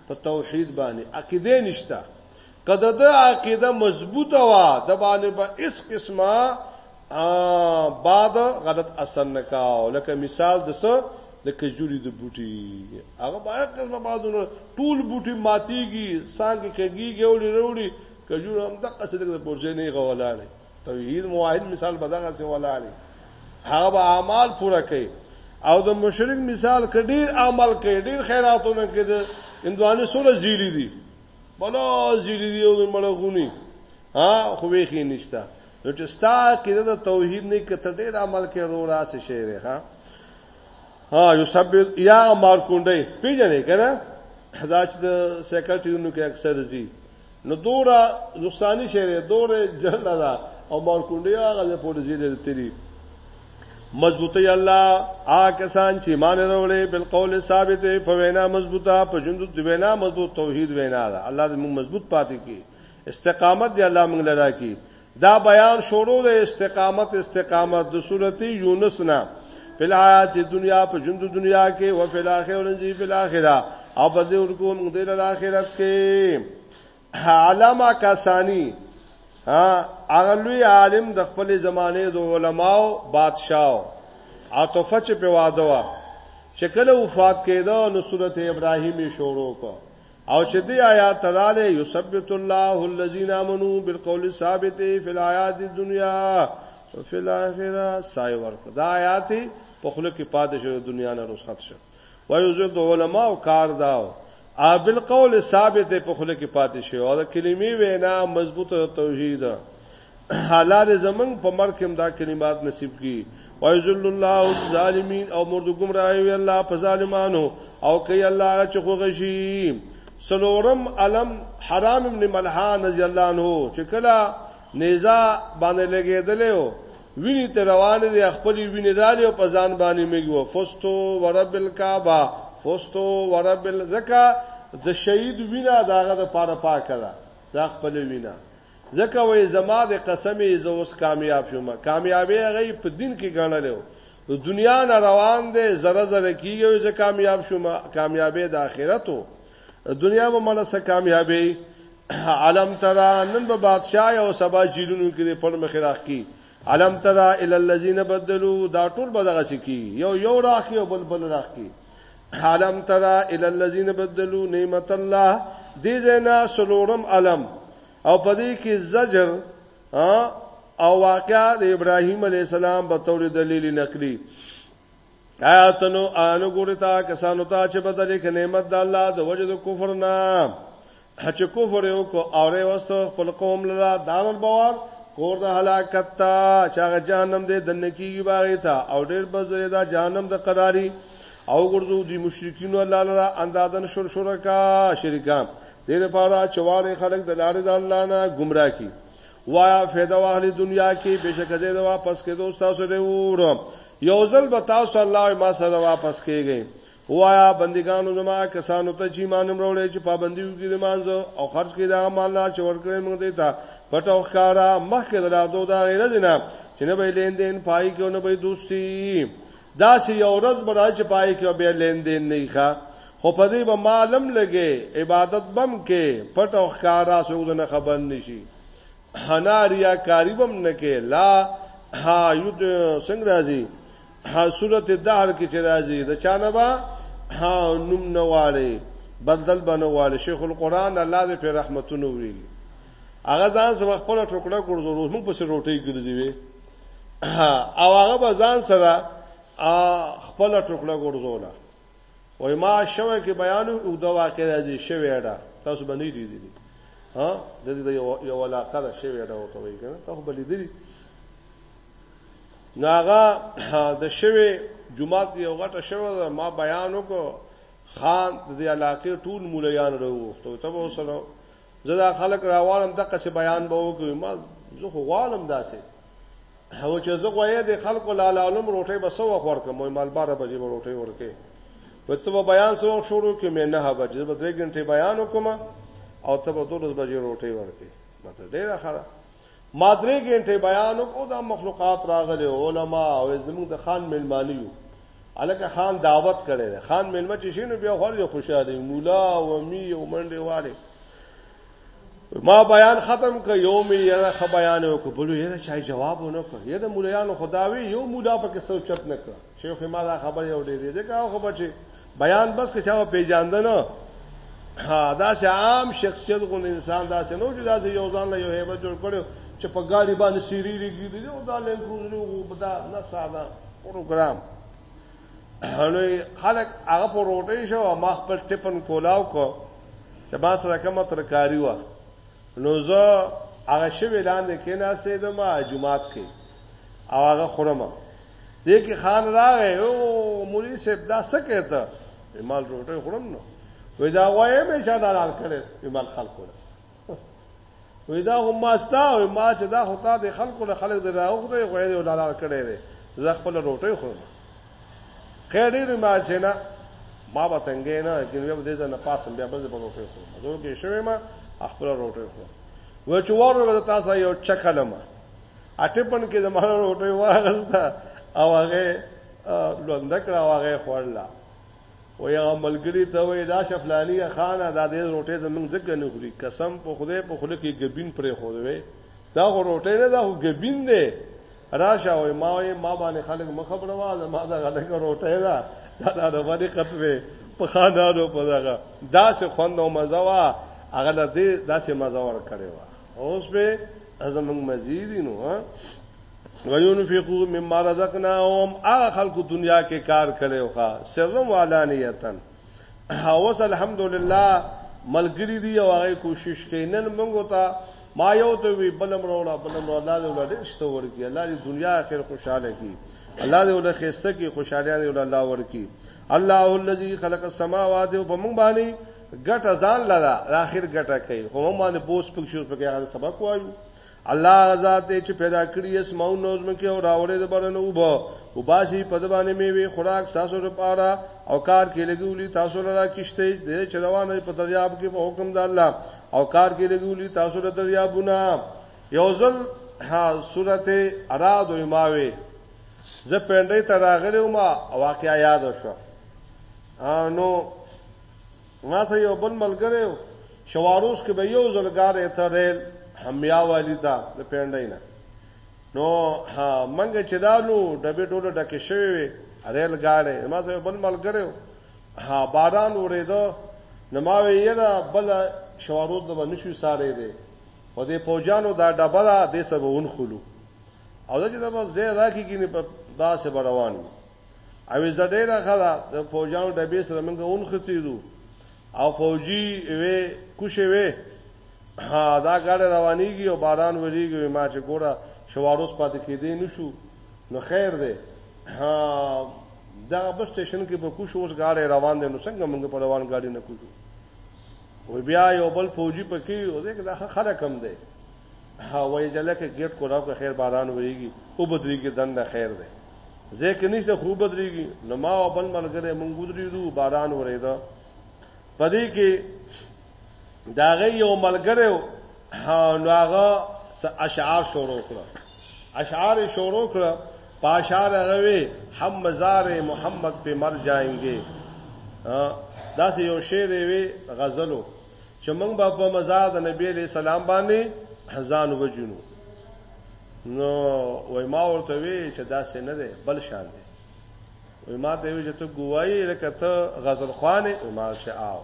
[SPEAKER 1] په توحید باندې عقیده نشته کده د عقیده مضبوطه وا د باندې به اس قسمه بعد غلط اثر نکاو لکه مثال د څه د کجوري د بوټي هغه باید قسمه بعدونه ټول بوټي ماتيږي سانګي کېږي او لري کجور هم دغه څه د برجې نه غولاړي توحید موحد مثال به دغه څه ولاړي هغه به اعمال پورا کوي او د مشرک مثال کډیر عمل کوي ډیر خیراتونه کوي د اندوانه سره زیری دي بلا زیری دي او د مړغونی ها خو به خې نشتا نو چې ستا کې د توحید نه کته ډیر عمل کوي ورو راسه شي دی ها ها یو سب یا مار کونډه پیژنې کنه دا چې د سیکرټریونو کې اکثر زی نو دوره نقصانی شری دوره جنگ ده او مارکونډي هغه د پولیسي د تری مضبوطی الله آ کسان چې مان وروړي بل قول ثابت په وینا مضبوطه په جند د وینا مضبوط توحید وینا ده الله دې موږ مضبوط پاتې کی استقامت دې الله موږ لرا کی دا بیان شروع د استقامت استقامت د سورته یونس نه په الحیات دنیا په ژوند دنیا کې او په الاخره ورنځي په الاخره او په دې ورکو موږ د الاخرت کې علامه کسانی هغه لوی عالم د خپل زمانه د علماو بادشاو عاطفه چې په واده وا چې کله وفات کېده نو سورته ابراهیمی شروع کړ او چې دی آیات تراله یثبت الله الذين امنوا بالقول الثابت فی الحیات الدنیا وفي الاخره سای ورک دا آیات په خله کې پاتې شو دنیا نه رسخت شو وایو د علما او کار داو ابل قول ثابت په خله کې پاتې شو او د کلمې وینا مضبوطه توحید الله دې زمنګ په مرګ هم دا کلمات نصیب کړي وایذل الله الظالمین او مرد گمراه وی الله په ظالمانو او کوي الله چې خوږشي سلورم علم حرام ابن ملحان رضی الله عنه چې کله نيزا باندې لګېدلې ویني ته روان دي خپل ویني دالي او په ځان باندې میګو فستو ورب الکعبه فستو ورب الزکا د شهید وینا داغه د پاره پاکه ده دا خپل وینا ځکه وایي زما د قسم یې زه اوس کامیاب شوم. کامیابي هغه یې په دین کې ګڼلی و. د دنیا نه روان دی، ذره ذره کېږي او زه کامیاب شوم. کامیابي د آخرت و. دنیا به مړه څه کامیابي علم ترا نن به بادشاہ او سبا جیلونو کې پړ مخ راخ کی علم ترا ال الذين بدلوا دا ټول به دغه سکی یو یو راخ یو بل بل راخ کی علم ترا الى الذين بدلوا نعمت الله دې زنا سلورم علم او پدې کې زجر او واقعا د ابراهيم عليه السلام په تور دلیل نقلي آیاتنو انو ګورتا کسانو ته چې بدلې کې نعمت د الله د وجد کفر نه چې کفر یو کو اوره واستو خپل قوم لرا دار البوار کور د هلاکت تا چې هغه جهنم دې دنه کیږي باغی تا او ډېر بزره دا جهنم د قداری او ګرځو دی مشرکین الله لرا اندادن شر شرکا شرکان دې لپاره چې واره خلک د لارې د الله نه گمراه کی وایا فیدا واهلی دنیا کې بشک دې واپس کېدو تاسو دې ور یو ځل به تاسو الله ما سره واپس کېږئ وایا بندگانو زما کسانو ته چې مانم وروړي چې پابندیو کې د مانځو او خرج کې دا مال نه چې ورکړې موږ دې ته پټو ښکارا مخکې درادو دا غیر نه چې نه به لیندین پای کې نه به دوستي دا چې یو ورځ به راځي پای کې به لیندین نه ښه خو په دې به معلوم لګي عبادت بم کې پټو ښکارا سود نه خبر نشي حنا ریا کاری بم نه کې لا ها یو څنګه راځي ها صورت دهر کې چې راځي د چانه با ها نوم نه واړي بدل بنه واړي شیخ القران الله دې په رحمتونو وي هغه ځان سره خپل ټوکړه ګرځو روز موږ پسې روټي ګرځي وي او هغه به ځان سره خپل ټوکړه ګرځولا وای ما شوه کې بیان او د واقع راځي شوه اډه تاسو باندې دي دي ها د دې یو علاقه ده شوه اډه وته وي کنه تاسو بلې دي ناغه د شوه جمعات کې یو غټه شوه ما بیان وکړ خان د دې علاقې ټول مولیان وروغتو ته به وسره زه دا خلک راوالم دغه څه بیان به وکړم ما زه خو غوالم داسې هو چې زه غوې د خلکو لاله علم روټي به سو خور کوم مال بار به دې روټي ورکه په تو بیان سو شروع کې مې نه هبه چې به درې غنټه بیان وکم او ته به دوه بجې روټي ورکه مته ډیره خره ما درې ګنټې بیان وکړو دا مخلوقات راغلي علما او زموږ د خان ملمانی یو الکه خان دعوت کړي ده خان ملما چې شینو بیا خور یو خوشاله مولا او می او منډه والے ما بیان ختم ک یو می یره خ بیان وکړو بلو یره چای جواب ونه کړ یره مولایانو خداوی یو مولا پکې سوچت نه کړ شیخ ما دا خبر یو لري دې کاو خو بچي بیان بس کې چاو پیجاندنه دا سه عام شخصیت غو انسان دا سه نو چې دا سه یو ځان له یو هیبت جوړ کړو چې په ګاډي باندې سیری لګی دی او دا لین کروز له غو بدا نه ساده پروګرام هلو خلک هغه په روټي شو ما خپل ټپن کولاو کو چې با سره کومه ترکاری و نو زه هغه شوی لاندې کې ناسې د ما جمعات کې او هغه خورم دې کې خان راغې او مولوی صاحب دا څه کېته مال روټه خورم نو وې دا وایې مې چې دا لار کړې مال خلکو وې دا هم ماستا او ما چې دا هوتا د خلکو له خلک دراوخ دی غوې دی ولار کړې دی زه خپل روټه خورم خیر ډیر ما چې نه ما به تنګې نه کین بیا به دې ځنه پاسم بیا به دې په روټي خو زه کې شوې ما خپل روټي خو و چې ورو ورو تاسو یو چکلم اټه پن کې زما روټي واغستا او هغه لوند کړه او هغه خورلا و یا ملګری ته وې دا شفلانی خانه دا دې روټي زمونږ ځکه نه خوري قسم په خوده په خوله کې ګبین پرې خو دوی دا روټي نه دا ګبین دی راشه وای ما وای ما باندې خلک مخبره وا زما دا غلګ روټه ده دا دا د باندې قطبه په خانانو په دغه داسې خوند او مزه وا هغه له دې داسې مزه ور کړې وا اوس به زمنګ مزید نو ها وينفقوا مما رزقناهم هغه خلکو دنیا کې کار کړي او ښا سرم والانیتن اوس الحمدلله ملګري دي او هغه کوشش کوي نن موږ ته ما یو ته وی بلم وروړه بلم وروړه الله دې ولا ډېر شته ورکی الله دې دنیا اخر خوشاله کی الله دې ولا خسته کی خوشاله دې ولا الله ورکی الله الذي خلق السماوات او په موږ باندې ګټه ځان لرا اخر ګټه کوي خو موږ باندې بوس پکښور پکې هغه سبق وایو الله غزاد دی چې پیدا کړی اسماو نوزم کې او راوړې د برن او به او باسي په دبانې میوي خوراک تاسو لپاره او کار کې لګولي تاسو لپاره کشته دې چې روانه په دریاب کې په حکم د الله او کار کې لګولي تاسو لپاره دریابونه یو ځل ها سورته اراد او ماوي زه پندې ته راغلی ما واقعیا یاد شو نو ما ته یو بل ملګری و شواروس کې به یو زلګارې ته ریل همیا والی ته د پینډای نه نو ها منګه چې دالو ډبې ټوله ډکه شوی وي ریل گاډي ما ته بل ملګری ها باران وریدو نو ما ویلا بل شوارود به نشو ساره دی خو دې پوجانو دا ډبه دا دې سبون خلو او دا چې دا زه راکې کینې په باسه روان او زه ډیره خدا د فوجانو ډبې سره موږ اون ختیدو او فوجي وې کوشې وې دا ګاډه روانيږي او باران وریږي ما چې ګوره شواروس پاتې کېدې نشو نو خیر دی دا بس سټیشن کې په کوشو اوس ګاډه روان دي نو څنګه موږ په روان ګاډي نه کوشو و بیا یو بل فوجي پکې او دغه دا خره کم دی هواي جله کې ګیټ کو راو که خیر باران وریږي او بدري کې دنه خیر دی زه کې نشته خوب بدريږي نو ما او بل ملګری مونږ ودرېدو باران ورېده پدې کې داغه یو ملګری نو هغه اشعار شروع کړ اشعار شروع کړ پاشار غوي هم مزار محمد په مر جاينګي دا سه یو شعر وی غزلو چې موږ به په مزار د نبی علی سلام باندې ځان وجنو نو وای ما ورته وی چې دا څه نه ده بل شان ده وای ما ته وی چې ته ګوایې لکه ته غزل خوانې او ما شه آو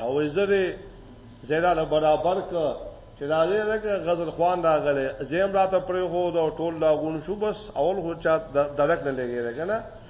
[SPEAKER 1] او زره زیرا له برابر ک چې دا دې لکه غزل خوان راغله زیم راته پرې هو دا ټول لا غون شو بس اول خو چا درک نه لګی کنه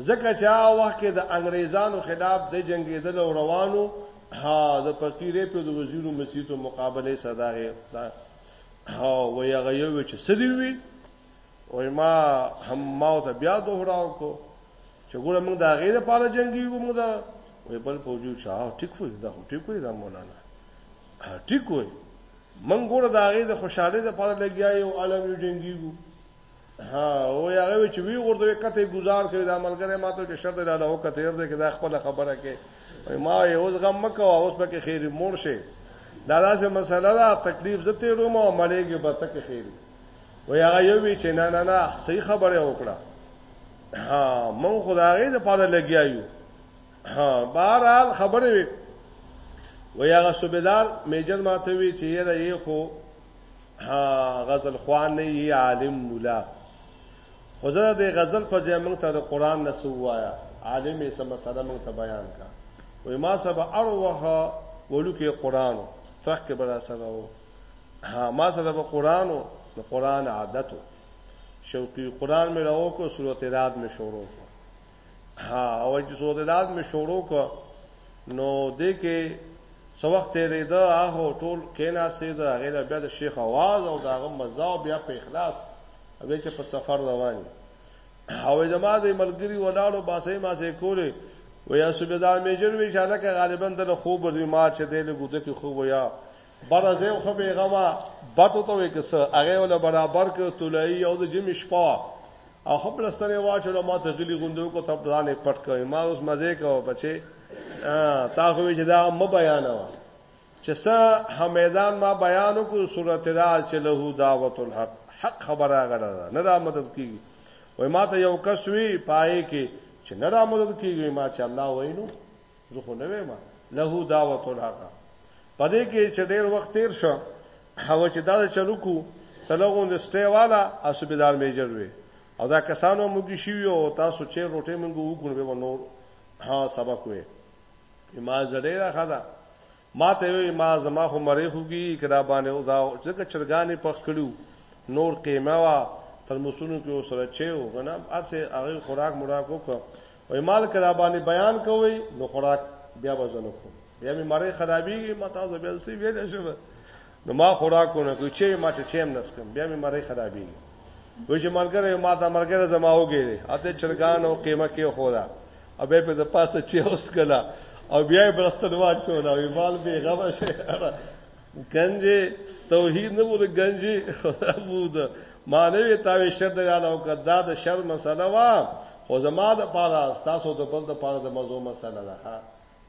[SPEAKER 1] ځکه چې هغه وخت کې د انګريزانو خلاف د جنگیدل او روانو ها د فقیرې په د وزیرو مسیتو مقابله صداغه دا ها ویا غيو چې سدی وی او ما هم ما ته بیا دوهراو کو چې ګوره موږ دا غیر په اړه جنگي وو موږ دا وې بل پوجو شاه ټیک وې دا ټیک وې دا مولانا ټیک وې موږ ګوره دا غیر د خوشاله د پاره لګیا یو عالم یو جنگي وو ها او هغه چې وی ورته کته گزار کړی دا ملګری ماته چې شرط لاله او کته ورته کې دا خپل خبره کې ما یې اوس غم مکو اوس پکې خیر مور شي دا داسې مسله ده تکلیف زته روم او ملګری به تک خیر وی هغه یو وی چې نه نه نه صحیح خبره وکړه ها مون خدای دې پاره لګیایو ها بهرحال خبره وی وی هغه صوبیدار میجر ماته وی چې یې خو ها غزل خوان نه یی عالم مولا خو زه د غزل په ځای موږ ته د قران نه سوایا عالم یې سم مسله موږ ته بیان کا وې ما سبا اروه ولو کې قران ترک کې برا سره وو ها ما سره په قران او د قران عادتو شوقي قران مې راو کو سورته رات مې شروع کو ها او چې سودلال می شروع کو نو دې کې سو وخت یې دا هغه ټول کینا سید هغه له بیا د شیخ आवाज او داغه مزه او بیا په اخلاص هغه چې په سفر روان او زما د ملګری ولاړو باسه ما سه کولې ویا سبدار میجر وی شاله کې غالبا د خوب ورې ما چې دې له ګوته کې خوب ویا برازه خو به غوا بټو ته وکسه هغه ول برابر ک تولای او د جمی شپه او ښه پلستر یې واچولو ما ته غلي غوندې وکړو ته ځان یې پټ کړې ما اوس مزه کوه بچې تا خو چې دا م بیانوه چې څه حمیدان ما بیان وکړو صورت را چې له دعوت الحق حق خبره غړه ده نه را مدد کیږي وای ما ته یو کس وی پای کې چې نه را مدد کیږي ما چې الله وینو زه خو نه ویم له دعوت الحق پدې کې چې ډېر وخت تیر شو هو چې دا چلو کو تلغون د سټیوالا اسبدار میجر وي او دا کسانو موږي شي او تاسو چې روټه موږ وګورو به نور ها سبق وي ما زړه راخدا ما ته وې ما زما خو مرې خوږي که دا باندې او دا ځکه چرګانې پخ کړو نور قیمه وا ترموسونو کې وسره چېو غنا ارسه هغه خوراک مراک وکړه وې مال کړه باندې بیان کوي نو خوراک بیا وزن کو بیا مې مرې خرابېږي ما تاسو بیا سي ویل شوه نو ما خوراکونه کو چې ما چې چیم نسکم بیا مې مری خرابې وې چې ملګری ما دا ملګری زما وګیره اته چرګان او قیمه کې خورا او به په د پاسه چې اوس کلا او بیا برستن واچول او مال به غوا شي کنجه توحید نه بوله گنجی خدا بود ما نه وی تاوی شر د یاد او کدا د شر مسله وا خو زما د پاره تاسو د بل د پاره د مزو مسله ده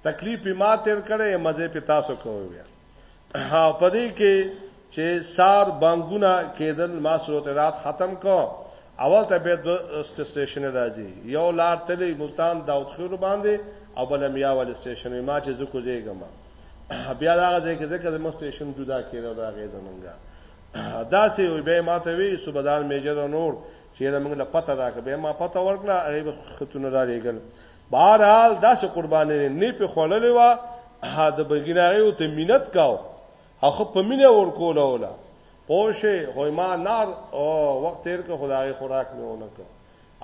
[SPEAKER 1] تکلیف ما تیر کړي مزه په تاسو کوي بیا ها پدې کې چې سار بانګونه کېدل ما صورت رات ختم کو اول ته به د سټیشن راځي یو لار تلې ملتان داوود خور باندې او بل میا ول سټیشن ما چې زکو زیګم بیا دا غځې کې ځکه د مو سټیشن جدا کېدو دا غې زمونږه دا سه وي به ما ته وی صوبدار میجر نور چې موږ له پته راکې به ما پته ورکړه هغه خطونه را لېګل بهر حال داسې قربانې نه په خړلې وا د بګیناغه ته مینت کاو هغه په مینه ورکول اوله پوشه هوی ما نار او وخت تیر که خدای خوراک نه ونکړ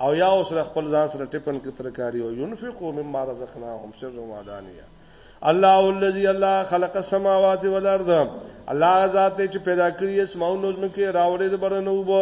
[SPEAKER 1] او یا اوس خپل ځان سره ټپن کې ترکاری او ينفقو مما رزقناهم سر و علانیه الله الذي الله خلق السماوات والارض الله ذات چې پیدا کړی اسماء نظم کې راوړې د برنوبو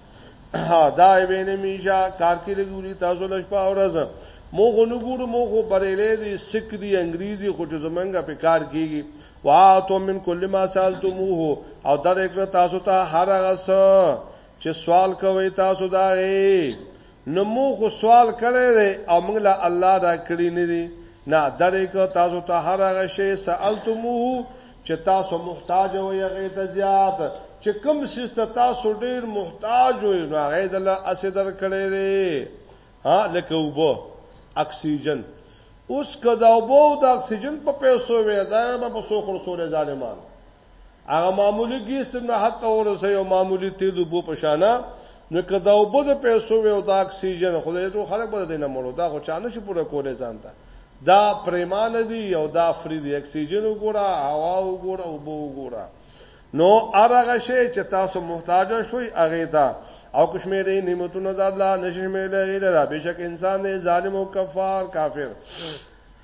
[SPEAKER 1] دا وین میجا کار کې لګوري تاسو لږ په اورز مو غو نه ګورو مو غو بریلې دي سک دي انګریزي خو چې زمونږه په کار کیږي واتو من کل ما سالتموه او در اکر تاسو ته هر هغه څه چې سوال کوي تاسو دا غي نو مو خو سوال کړی دی او موږ له الله دا کړی نه دی نه درې کو تاسو ته هر هغه شی سالتموه چې تاسو محتاج وئ هغه ته زیات چې کوم شي ته تاسو ډیر محتاج وئ نو هغه دل اسدر کړی دی ها لکه وبو اکسیجن اوس کدا وبو د اکسیجن په پیسو وې دا به په سو خرڅولې ظالمان هغه معمولی ګیس نه حتی ورسه یو معمولی تیل وبو په شانه نو کدا وبو د پیسو او د اکسیجن خدای ته خلک بده دینه مړو دا خو چانه شي پوره کولای ځانته دا پریمان دی او دا فری دی اکسیجن وګوره هوا وګوره او بو وګوره نو هغه شی چې تاسو محتاج شوي هغه ته او کشمیرې نعمتونه د الله نشمېلې لري بشک انسان دی ظالم او کفار کافر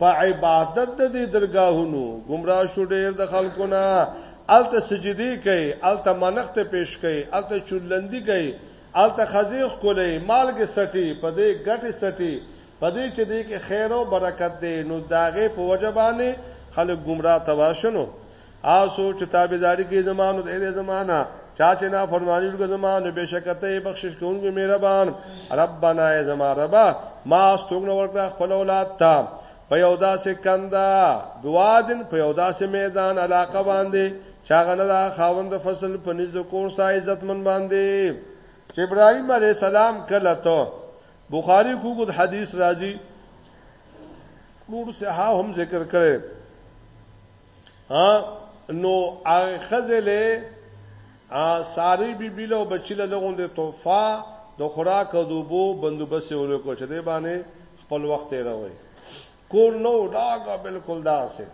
[SPEAKER 1] په عبادت د دې درگاهونو گمراه شو ډېر د خلکو نه الته سجدي کوي الته منخت پیش کوي الته چولندي کوي الته خزیخ کولې مالګ سټي په دې ګټي سټي په دې چې دې کې خیر او برکت دی نو داغه په وجبانه خلک گمراه تباشنو آسو چې تابعداري کې زمانو د دې زمانہ چا چې نه فرمانی وکړه زمانو بشکته بخشش کوونکی مهربان ربانا ای زما ربا ما استغنا ورکړه خپل اولاد ته په یو داسې کنده بوادن په یو داسې میدان علاقه باندې چاغه نه دا خاوند فصل په نږدې کور سا عزتمن باندې چې ابراهيم عليه السلام کله ته بخاری کو کو حدیث راځي نور صحه هم ذکر کړي ها نو هغه خزله ا ساری بی بی له بچیله لغون د توفا د خوراک او دوبو بندوبست ونه کو چې دی باندې خپل وخت راوي کور نو لاګه بالکل داسه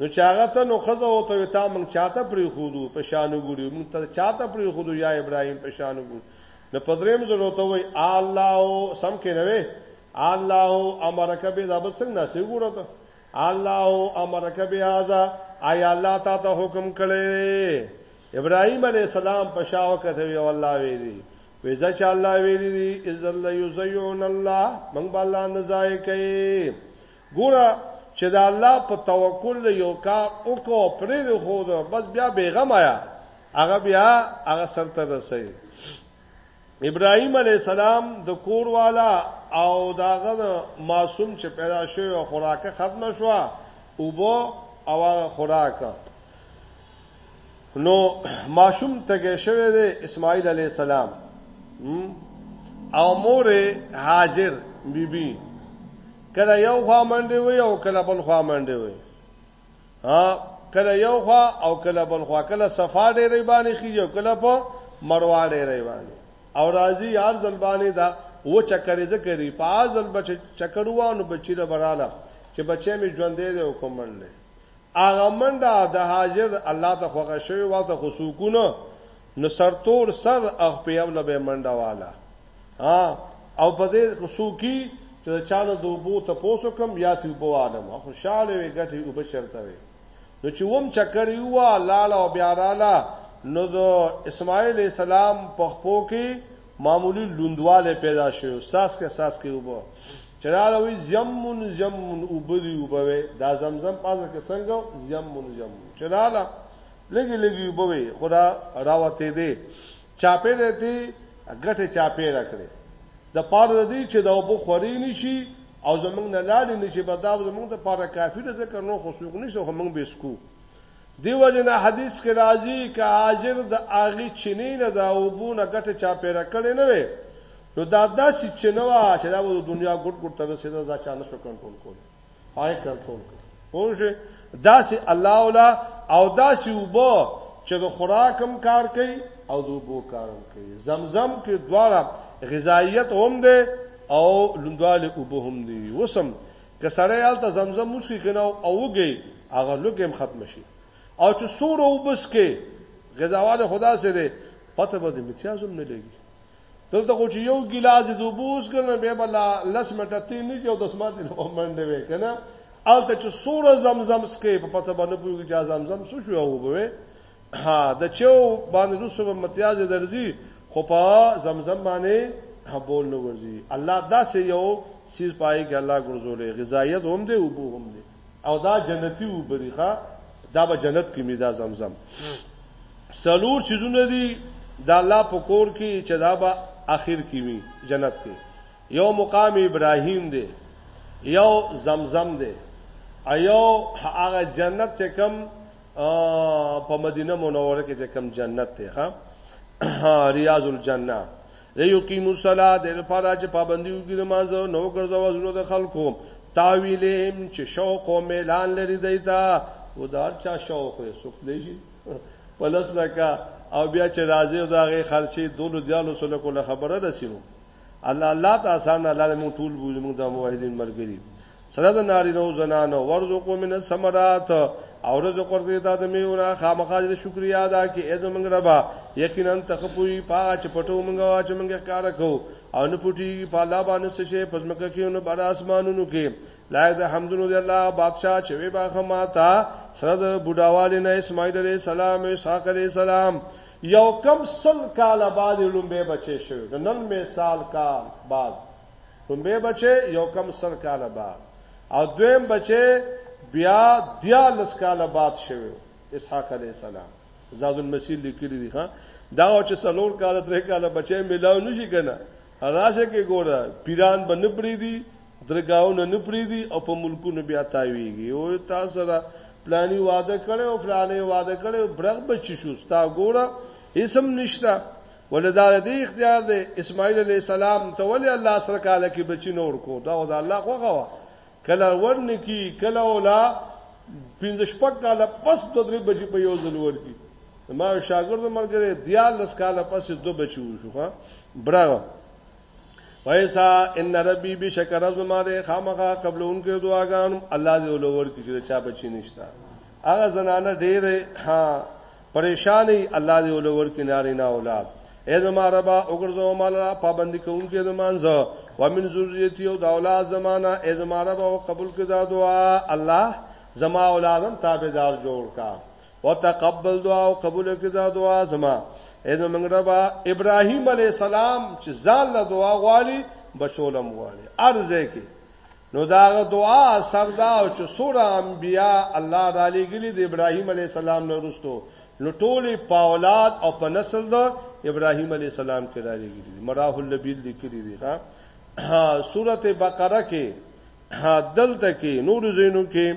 [SPEAKER 1] نو چاغه ته نو خزه او ته تا مونږ چاته پری خودو په شانو ګوري مونږ ته چاته پری خودو یا ابراهيم په شانو ګوري نو پدریم زرو ته وای الله سم کې نه وي الله امرک به دا به څنګه سي ګورته الله امرک بهذا آیا الله تا ته حکم کړی ابراهيم عليه السلام په شاو کته وی الله ویلی وی ځکه الله ویلی اذ الله یزیون الله من بالله نزای کوي ګوره چې دا الله په توکل یو کار وکړو پرې خو بس بیا بیغم آیا هغه بیا هغه سره ته رسي ابراهیم علیه السلام د کور والا او داغه معصوم چې پیدا شوی او خوراکه ختمه شو او بو او هغه خوراکه نو ماشوم تګه شوی دی اسماعیل علی السلام او مور هاجر بیبي بی کله یو خوا منډه وي او کله بل خوا منډه وي ها کله یو خوا او کله بل خوا کله صفا ډېرې باندې خيږي کله په مروه ډېرې باندې او راځي هر ځل باندې دا و چکرې ذکرې په هر ځل بچ چکروانو بچی له براله چې بچې می ژوندې دی او کومل له اغه منډه د هاجر الله ته خوښ شوی والته خصوصونه نو سرتور سر اخ په یو لبه منډه والا ها او په دې کوسو کې چې چانه دوبو ته پوسو کم یا تی وبو عالم خوشاله وي ګټي وب چرته وي نو چې ووم چکر یو لاړه او بیا رااله نو د اسماعیل اسلام په خپو کې معمولی لوندواله پیدا شوه ساس کې ساس کې وبو چراله وی زمون زمون وبدي وبوي دا زمزم پازه کې څنګه زمون زمون چراله لږې لږې اوبه وې خو را راوتېدې، چاپېره یې دې ګټې چاپېره کړې، د پاره د دې چې دا اوبه خورې نه شي او زموږ نه لاړې نه شي، بس دا به زموږ د پاره کافي ده، ځکه نور خو څوک نشته خو موږ به یې څکو. دې وجې نه حدیث کې راځي که هاجر د هغې چینې نه د اوبو نه ګټې چاپېره کړې نه وی، نو دا داسې چینه وه چې دا به د دنیا ګوټ ګوټ ته رسېده، دا چا نه شو کنټرول کولی. هاي کنټرول کړ پوه شئ داسې الله ولا او داسې وبو چې د خوراکم کار کوي او د وبو کارم کوي زمزم کې دواړه غذایت هم ده او لوندواله وبو هم دي وسم که سړی حالت زمزم مشکي کنه او وګي هغه لوګم ختم شي او چې سور او بس کې غذاواله خدا سره پته به د امتیازم نه لګي دلته خو چې یو ګلاس د وبوس کنه به بلا لس مټه تی نه جو د سمات له منډه وې کنه الته چې سوره زمزم سکه په پته باندې پوری چې زمزم سو شو او به ها د چو باندې رسو په متیاز درځي خو په زمزم باندې حبول نو ورځي الله دا سه یو سیز پای کې الله ګرځولې غذایت هم دی او بو هم دی او دا جنتی وبریخه دا به جنت کې میدا زمزم سلور چیزونه دي د الله په کور کې چې دا به اخر کې وي جنت کې یو مقام ابراهیم دی یو زمزم دی ایو هغه جنت چې کم په مدینه منوره کې چې کم جنت دی ها ریاض الجنه ليقيموا الصلاة د لپاره چې پابندي وکړي نماز نو ګرځوا زونه د خلکو تاویلهم چې شوق او میلان لري دیتا و دا چا شوق یې سوق دی شي پلس لکه او بیا چې راځي دا غي خرچي دولو دیالو سره کوله خبره رسینو الله الله ته آسان الله مو ټول بوزي مو د موحدین مرګري سره د نارینه او زنانو ورزقو من الثمرات او رزق ورکړي تا د میونه خامخا د شکریا ادا کې اې زمنګ ربا یقینا تخپوی پاغه چې پټو منګه وا چې منګه کار کو او نه پټي په الله باندې څه شي پزمکه کې نو بر اسمانونو کې لایق د حمدونو دی الله بادشاہ چې وی باخه ما تا سره د بډاوال نه اسماعیل علیہ السلام اسحاق علیہ السلام یو کم سل کال بعد لومبه بچي شو د نن مثال کال بعد لومبه بچي یو کم سل کاله بعد او دویم بچي بیا دیا لس کاله بعد شوی اسحاق علی السلام زاد المسیل لیکلی دی ها دا او چې سلور کاله درې کاله بچي ملاو نشي کنه راشه کې ګوره پیران به نه پری دي درگاونه نه پری دي او په ملکونو بیا تاویږي او تاسو سره پلانی وعده کړو فلانه وعده کړو برغ بچی شو ستا ګوره اسم نشتا ولې دا د دې اختیار دی اسماعیل علی السلام ته ولې الله سره کاله کې بچی نور کو دا او دا الله خو غوا کله ورن کی کله اولا پنځه شپږ کاله پس د درې بچی په یو ځل ورکی ما شاګرد مرګره دیال لس کاله پس دو بچی وشو ها براو وایسا ان ربی بشکر از ما ده خامخا قبل ان کې دعاګان الله دې ولور کې چې چا بچی نشتا هغه زنانه ډېره ها پریشان یی الله دی ول ورکی نارینا اولاد ای زما ربا وګرځو مال را پابندی کوونکی زمانځه ومن ذریتی او د اولاد زمانہ ای زما ربا او قبول کی دا دعا الله زما اولادم تابعدار جوړ کا وتقبل دعا او قبول کی دا دعا زما ای زما ربا ابراهیم علی السلام چې ځان له دعا غواړي بچولم غواړي ارزه کی نو داغه دعا اثر دا او چې سوره انبیا الله را لګلی د ابراهیم علی السلام نه وروسته نو ټول په اولاد او په نسل د ابراهیم علی السلام کې را لګلی دي مراه النبیل لیکلی دي ها سوره بقره کې دلته کې نور زینو کې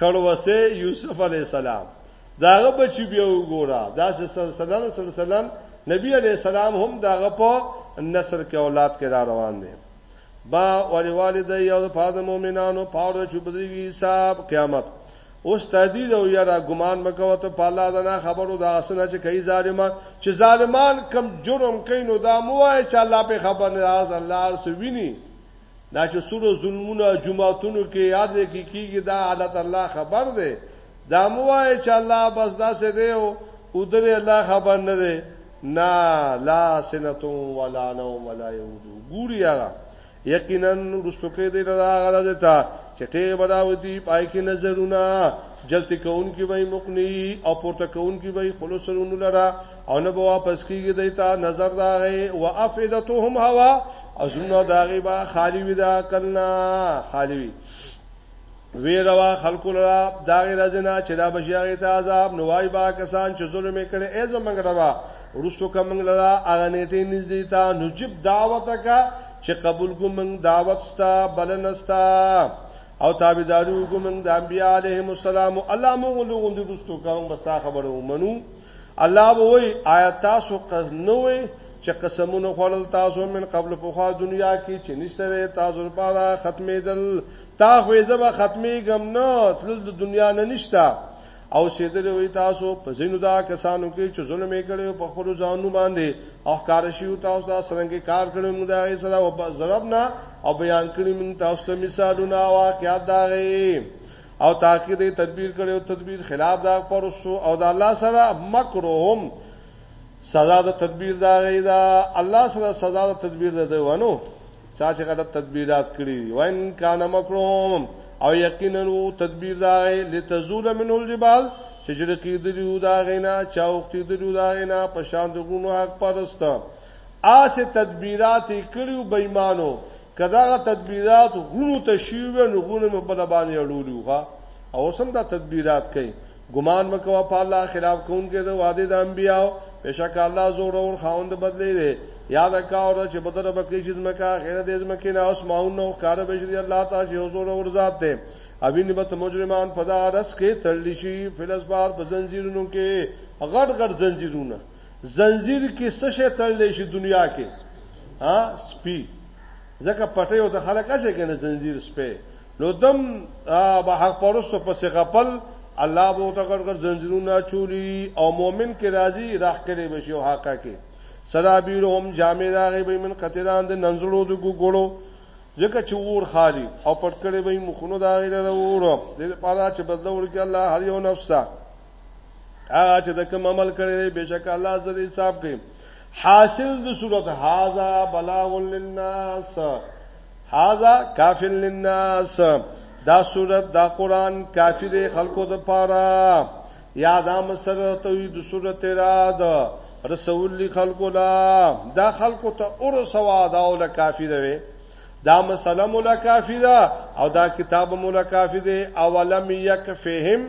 [SPEAKER 1] کړوسه یوسف علی السلام داغه بچی بیا وګوره دا سلسله سلسله نبی علی السلام هم داغه په نسل کې اولاد کې را روان دي با ولی والده یو د پاد مؤمنانو پاوړ چې بدريږي حساب قیامت اوس تهدید او یرا ګمان مکو ته پالا دنا خبرو دا اسنه چې کوي ظالمان چې ظالمان کم جرم کوي نو دا موای چې الله په خبر نه راز الله سویني دا چې سړو ظلمونه جمعهتونو کې یاد دې کې کیږي دا حالت الله خبر دی دا موای چې الله بس دا سه دی او درې الله خبر نه دی نا لا سنتو ولا نوم ولا یودو ګوري هغه یقینا رستوکې دې راغله دتا چټه بداوتی پای کې نظرونه جلتی کون کی وای مقنی او پورته کون کی وای خلوصرون لرا او نه به واپس کیږي دیتا نظر داغه وافیدتهم هوا ازونه داغه با خالی وی دا کلنا خالی وی وی روا خلق لرا داغه رزنا چې دا بشیاغه ته عذاب نوای با کسان چې ظلم کړي ای زمنګ روا ورستو کمنګ لرا اغه نیټه نږدې تا نجيب دعوت کا چې قبول کومنګ دعوت ستا بلنستا او تابعدارو کومنګ د انبیاء علیهم السلام الله موږ له غوندې ورستو کوم بستا خبره ومنو الله به وای آیا تاسو قص نه وای چې قسمونه خورل تاسو من قبل په خوا دنیا کې چې نشته تاسو لپاره ختمې دل تا خو زبا ختمې غم نه تل د دنیا نه نشتا او سیدل وی تاسو په زینو دا کسانو کې چې ظلم یې کړو په خپل ځانو باندې او کار شي تاسو دا سرنګي کار کړو موږ دا یې سره ضربنا او بیان کړی موږ تاسو ته مثالونه واقعات دا غي او تاکي دې تدبیر کړي او تدبیر خلاف دا پرستو او د الله سره مکرهم سزا د تدبیر دا غي دا الله سره سزا د تدبیر ده ونو چا چې غلط تدبیرات کړی وین کان مکرهم او یقینا تدبیر دا غي لتزول من الجبال چې جره کې د دیو دا غینا چا وخت د دیو دا غینا په شان د ګونو حق پرسته آسه تدبیرات کړیو بېمانو که دغه تدبیرات غرونو ته شوي وي نو غرونه مې بله باندې اړولي وو ښه او اوس هم دا تدبیرات کوي ګمان مه کوه په الله خلاف کوونکی د وعدې د انبیاو بېشکه الله زورور خاوند بدلې دی یاد کا او چې بدر بکې چې زمکا غیر د زمکې نه اوس ماون نو کار بشری الله تعالی چې حضور او ذات دی اوی نبت مجرمان په دا رس کې تړلی شي فلسفار په زنجیرونو کې غړ غړ زنجیرونه زنجیر کې څه شی تړلی شي دنیا کې ها سپی ځکه پټي او ته خلک اچي کنه زنجیر سپی نو دم به حق پرستو پسې غپل الله به ته ګرګر زنجیرونه چولی او مؤمن کې راضي راخ کړي بشي او حقا کې سرابیرهم جامع راغي به من قتلان د ننزلو د ګوګړو ځکه چې ور خالي او پټ کړي به مخونو دا غیر ورو د پاره چې بدلور کې الله هر یو نفس ته هغه چې د کوم عمل کړی بشک الله زری حساب کوي حاصل د صورت هاذا بلاغ للناس هاذا کافل للناس دا صورت دا قران کافی دی خلکو د پاره یاد عام سره ته د صورت راد رسول لی خلکو لا دا خلکو ته اور سوا دا ول کافی دی دا مسله مولا کافی دا او دا کتاب مولا کافی دی اولم یکفهم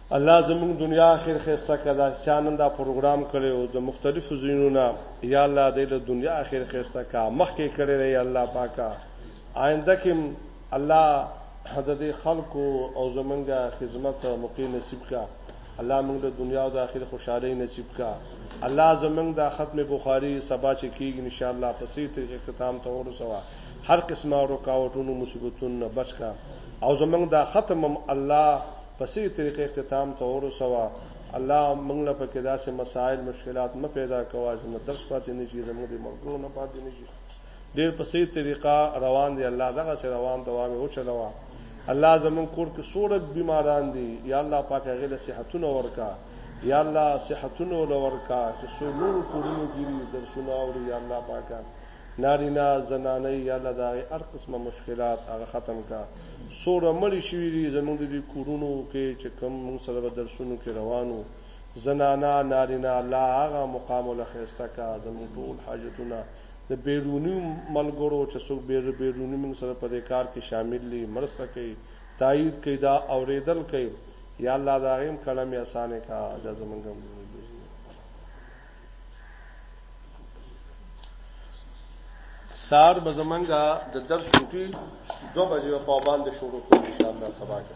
[SPEAKER 1] الله زموږ دنیا اخر خسته کړه چا نن دا پروګرام کړی او د مختلفو زینونه یا الله دې له دنیا اخر خسته کا مخکې کړی دی الله پاکا آینده کې الله د دې خلکو او زمونږه خدمت موقع نصیب کا الله موږ له دنیا او د آخرت خوشحالي نصیب کا الله زمونږ د ختم بخاری سبا چې کیږي ان شاء الله پسې تر اختتام ته ورسوه هر قسمه رکاوټونو مصیبتونو بچ کا او زمونږ د ختم الله په صحیح طریقه اختتام ته ورسوه الله موږ له پکې داسې مسائل مشکلات مه پیدا کوه چې نه درس پاتې نه شي زموږ د ملګرو نه پاتې نه شي ډیر په صحیح طریقه روان دي الله دغه سره روان دوام او چلوا الله زمون کور کې سوره بیماران دي یا الله پاک هغه له صحتونو ورکا یا الله صحتونو له ورکا چې سوره کورونو ګری درسونه او یا الله پاک نارینه زنانه یا الله دا هر قسمه مشکلات هغه ختم کا سور مړی شوی دی زمونږ د کورونو کې چې کوم موږ سره به درسونو کې روانو زنانه نارینه الله هغه مقام له خسته کا زمونږ ټول حاجتونه د بیرونی ملګرو چې څوک بیر بیرونی موږ سره په دې کار کې شامل دي مرسته کوي تایید کوي دا اوریدل کوي یا الله دا غیم کلمې اسانه کا د زمونږ سار به زمونږه د درس ډیوټي دوه بجې په باندې شروع کوو ان شاء الله سبا کې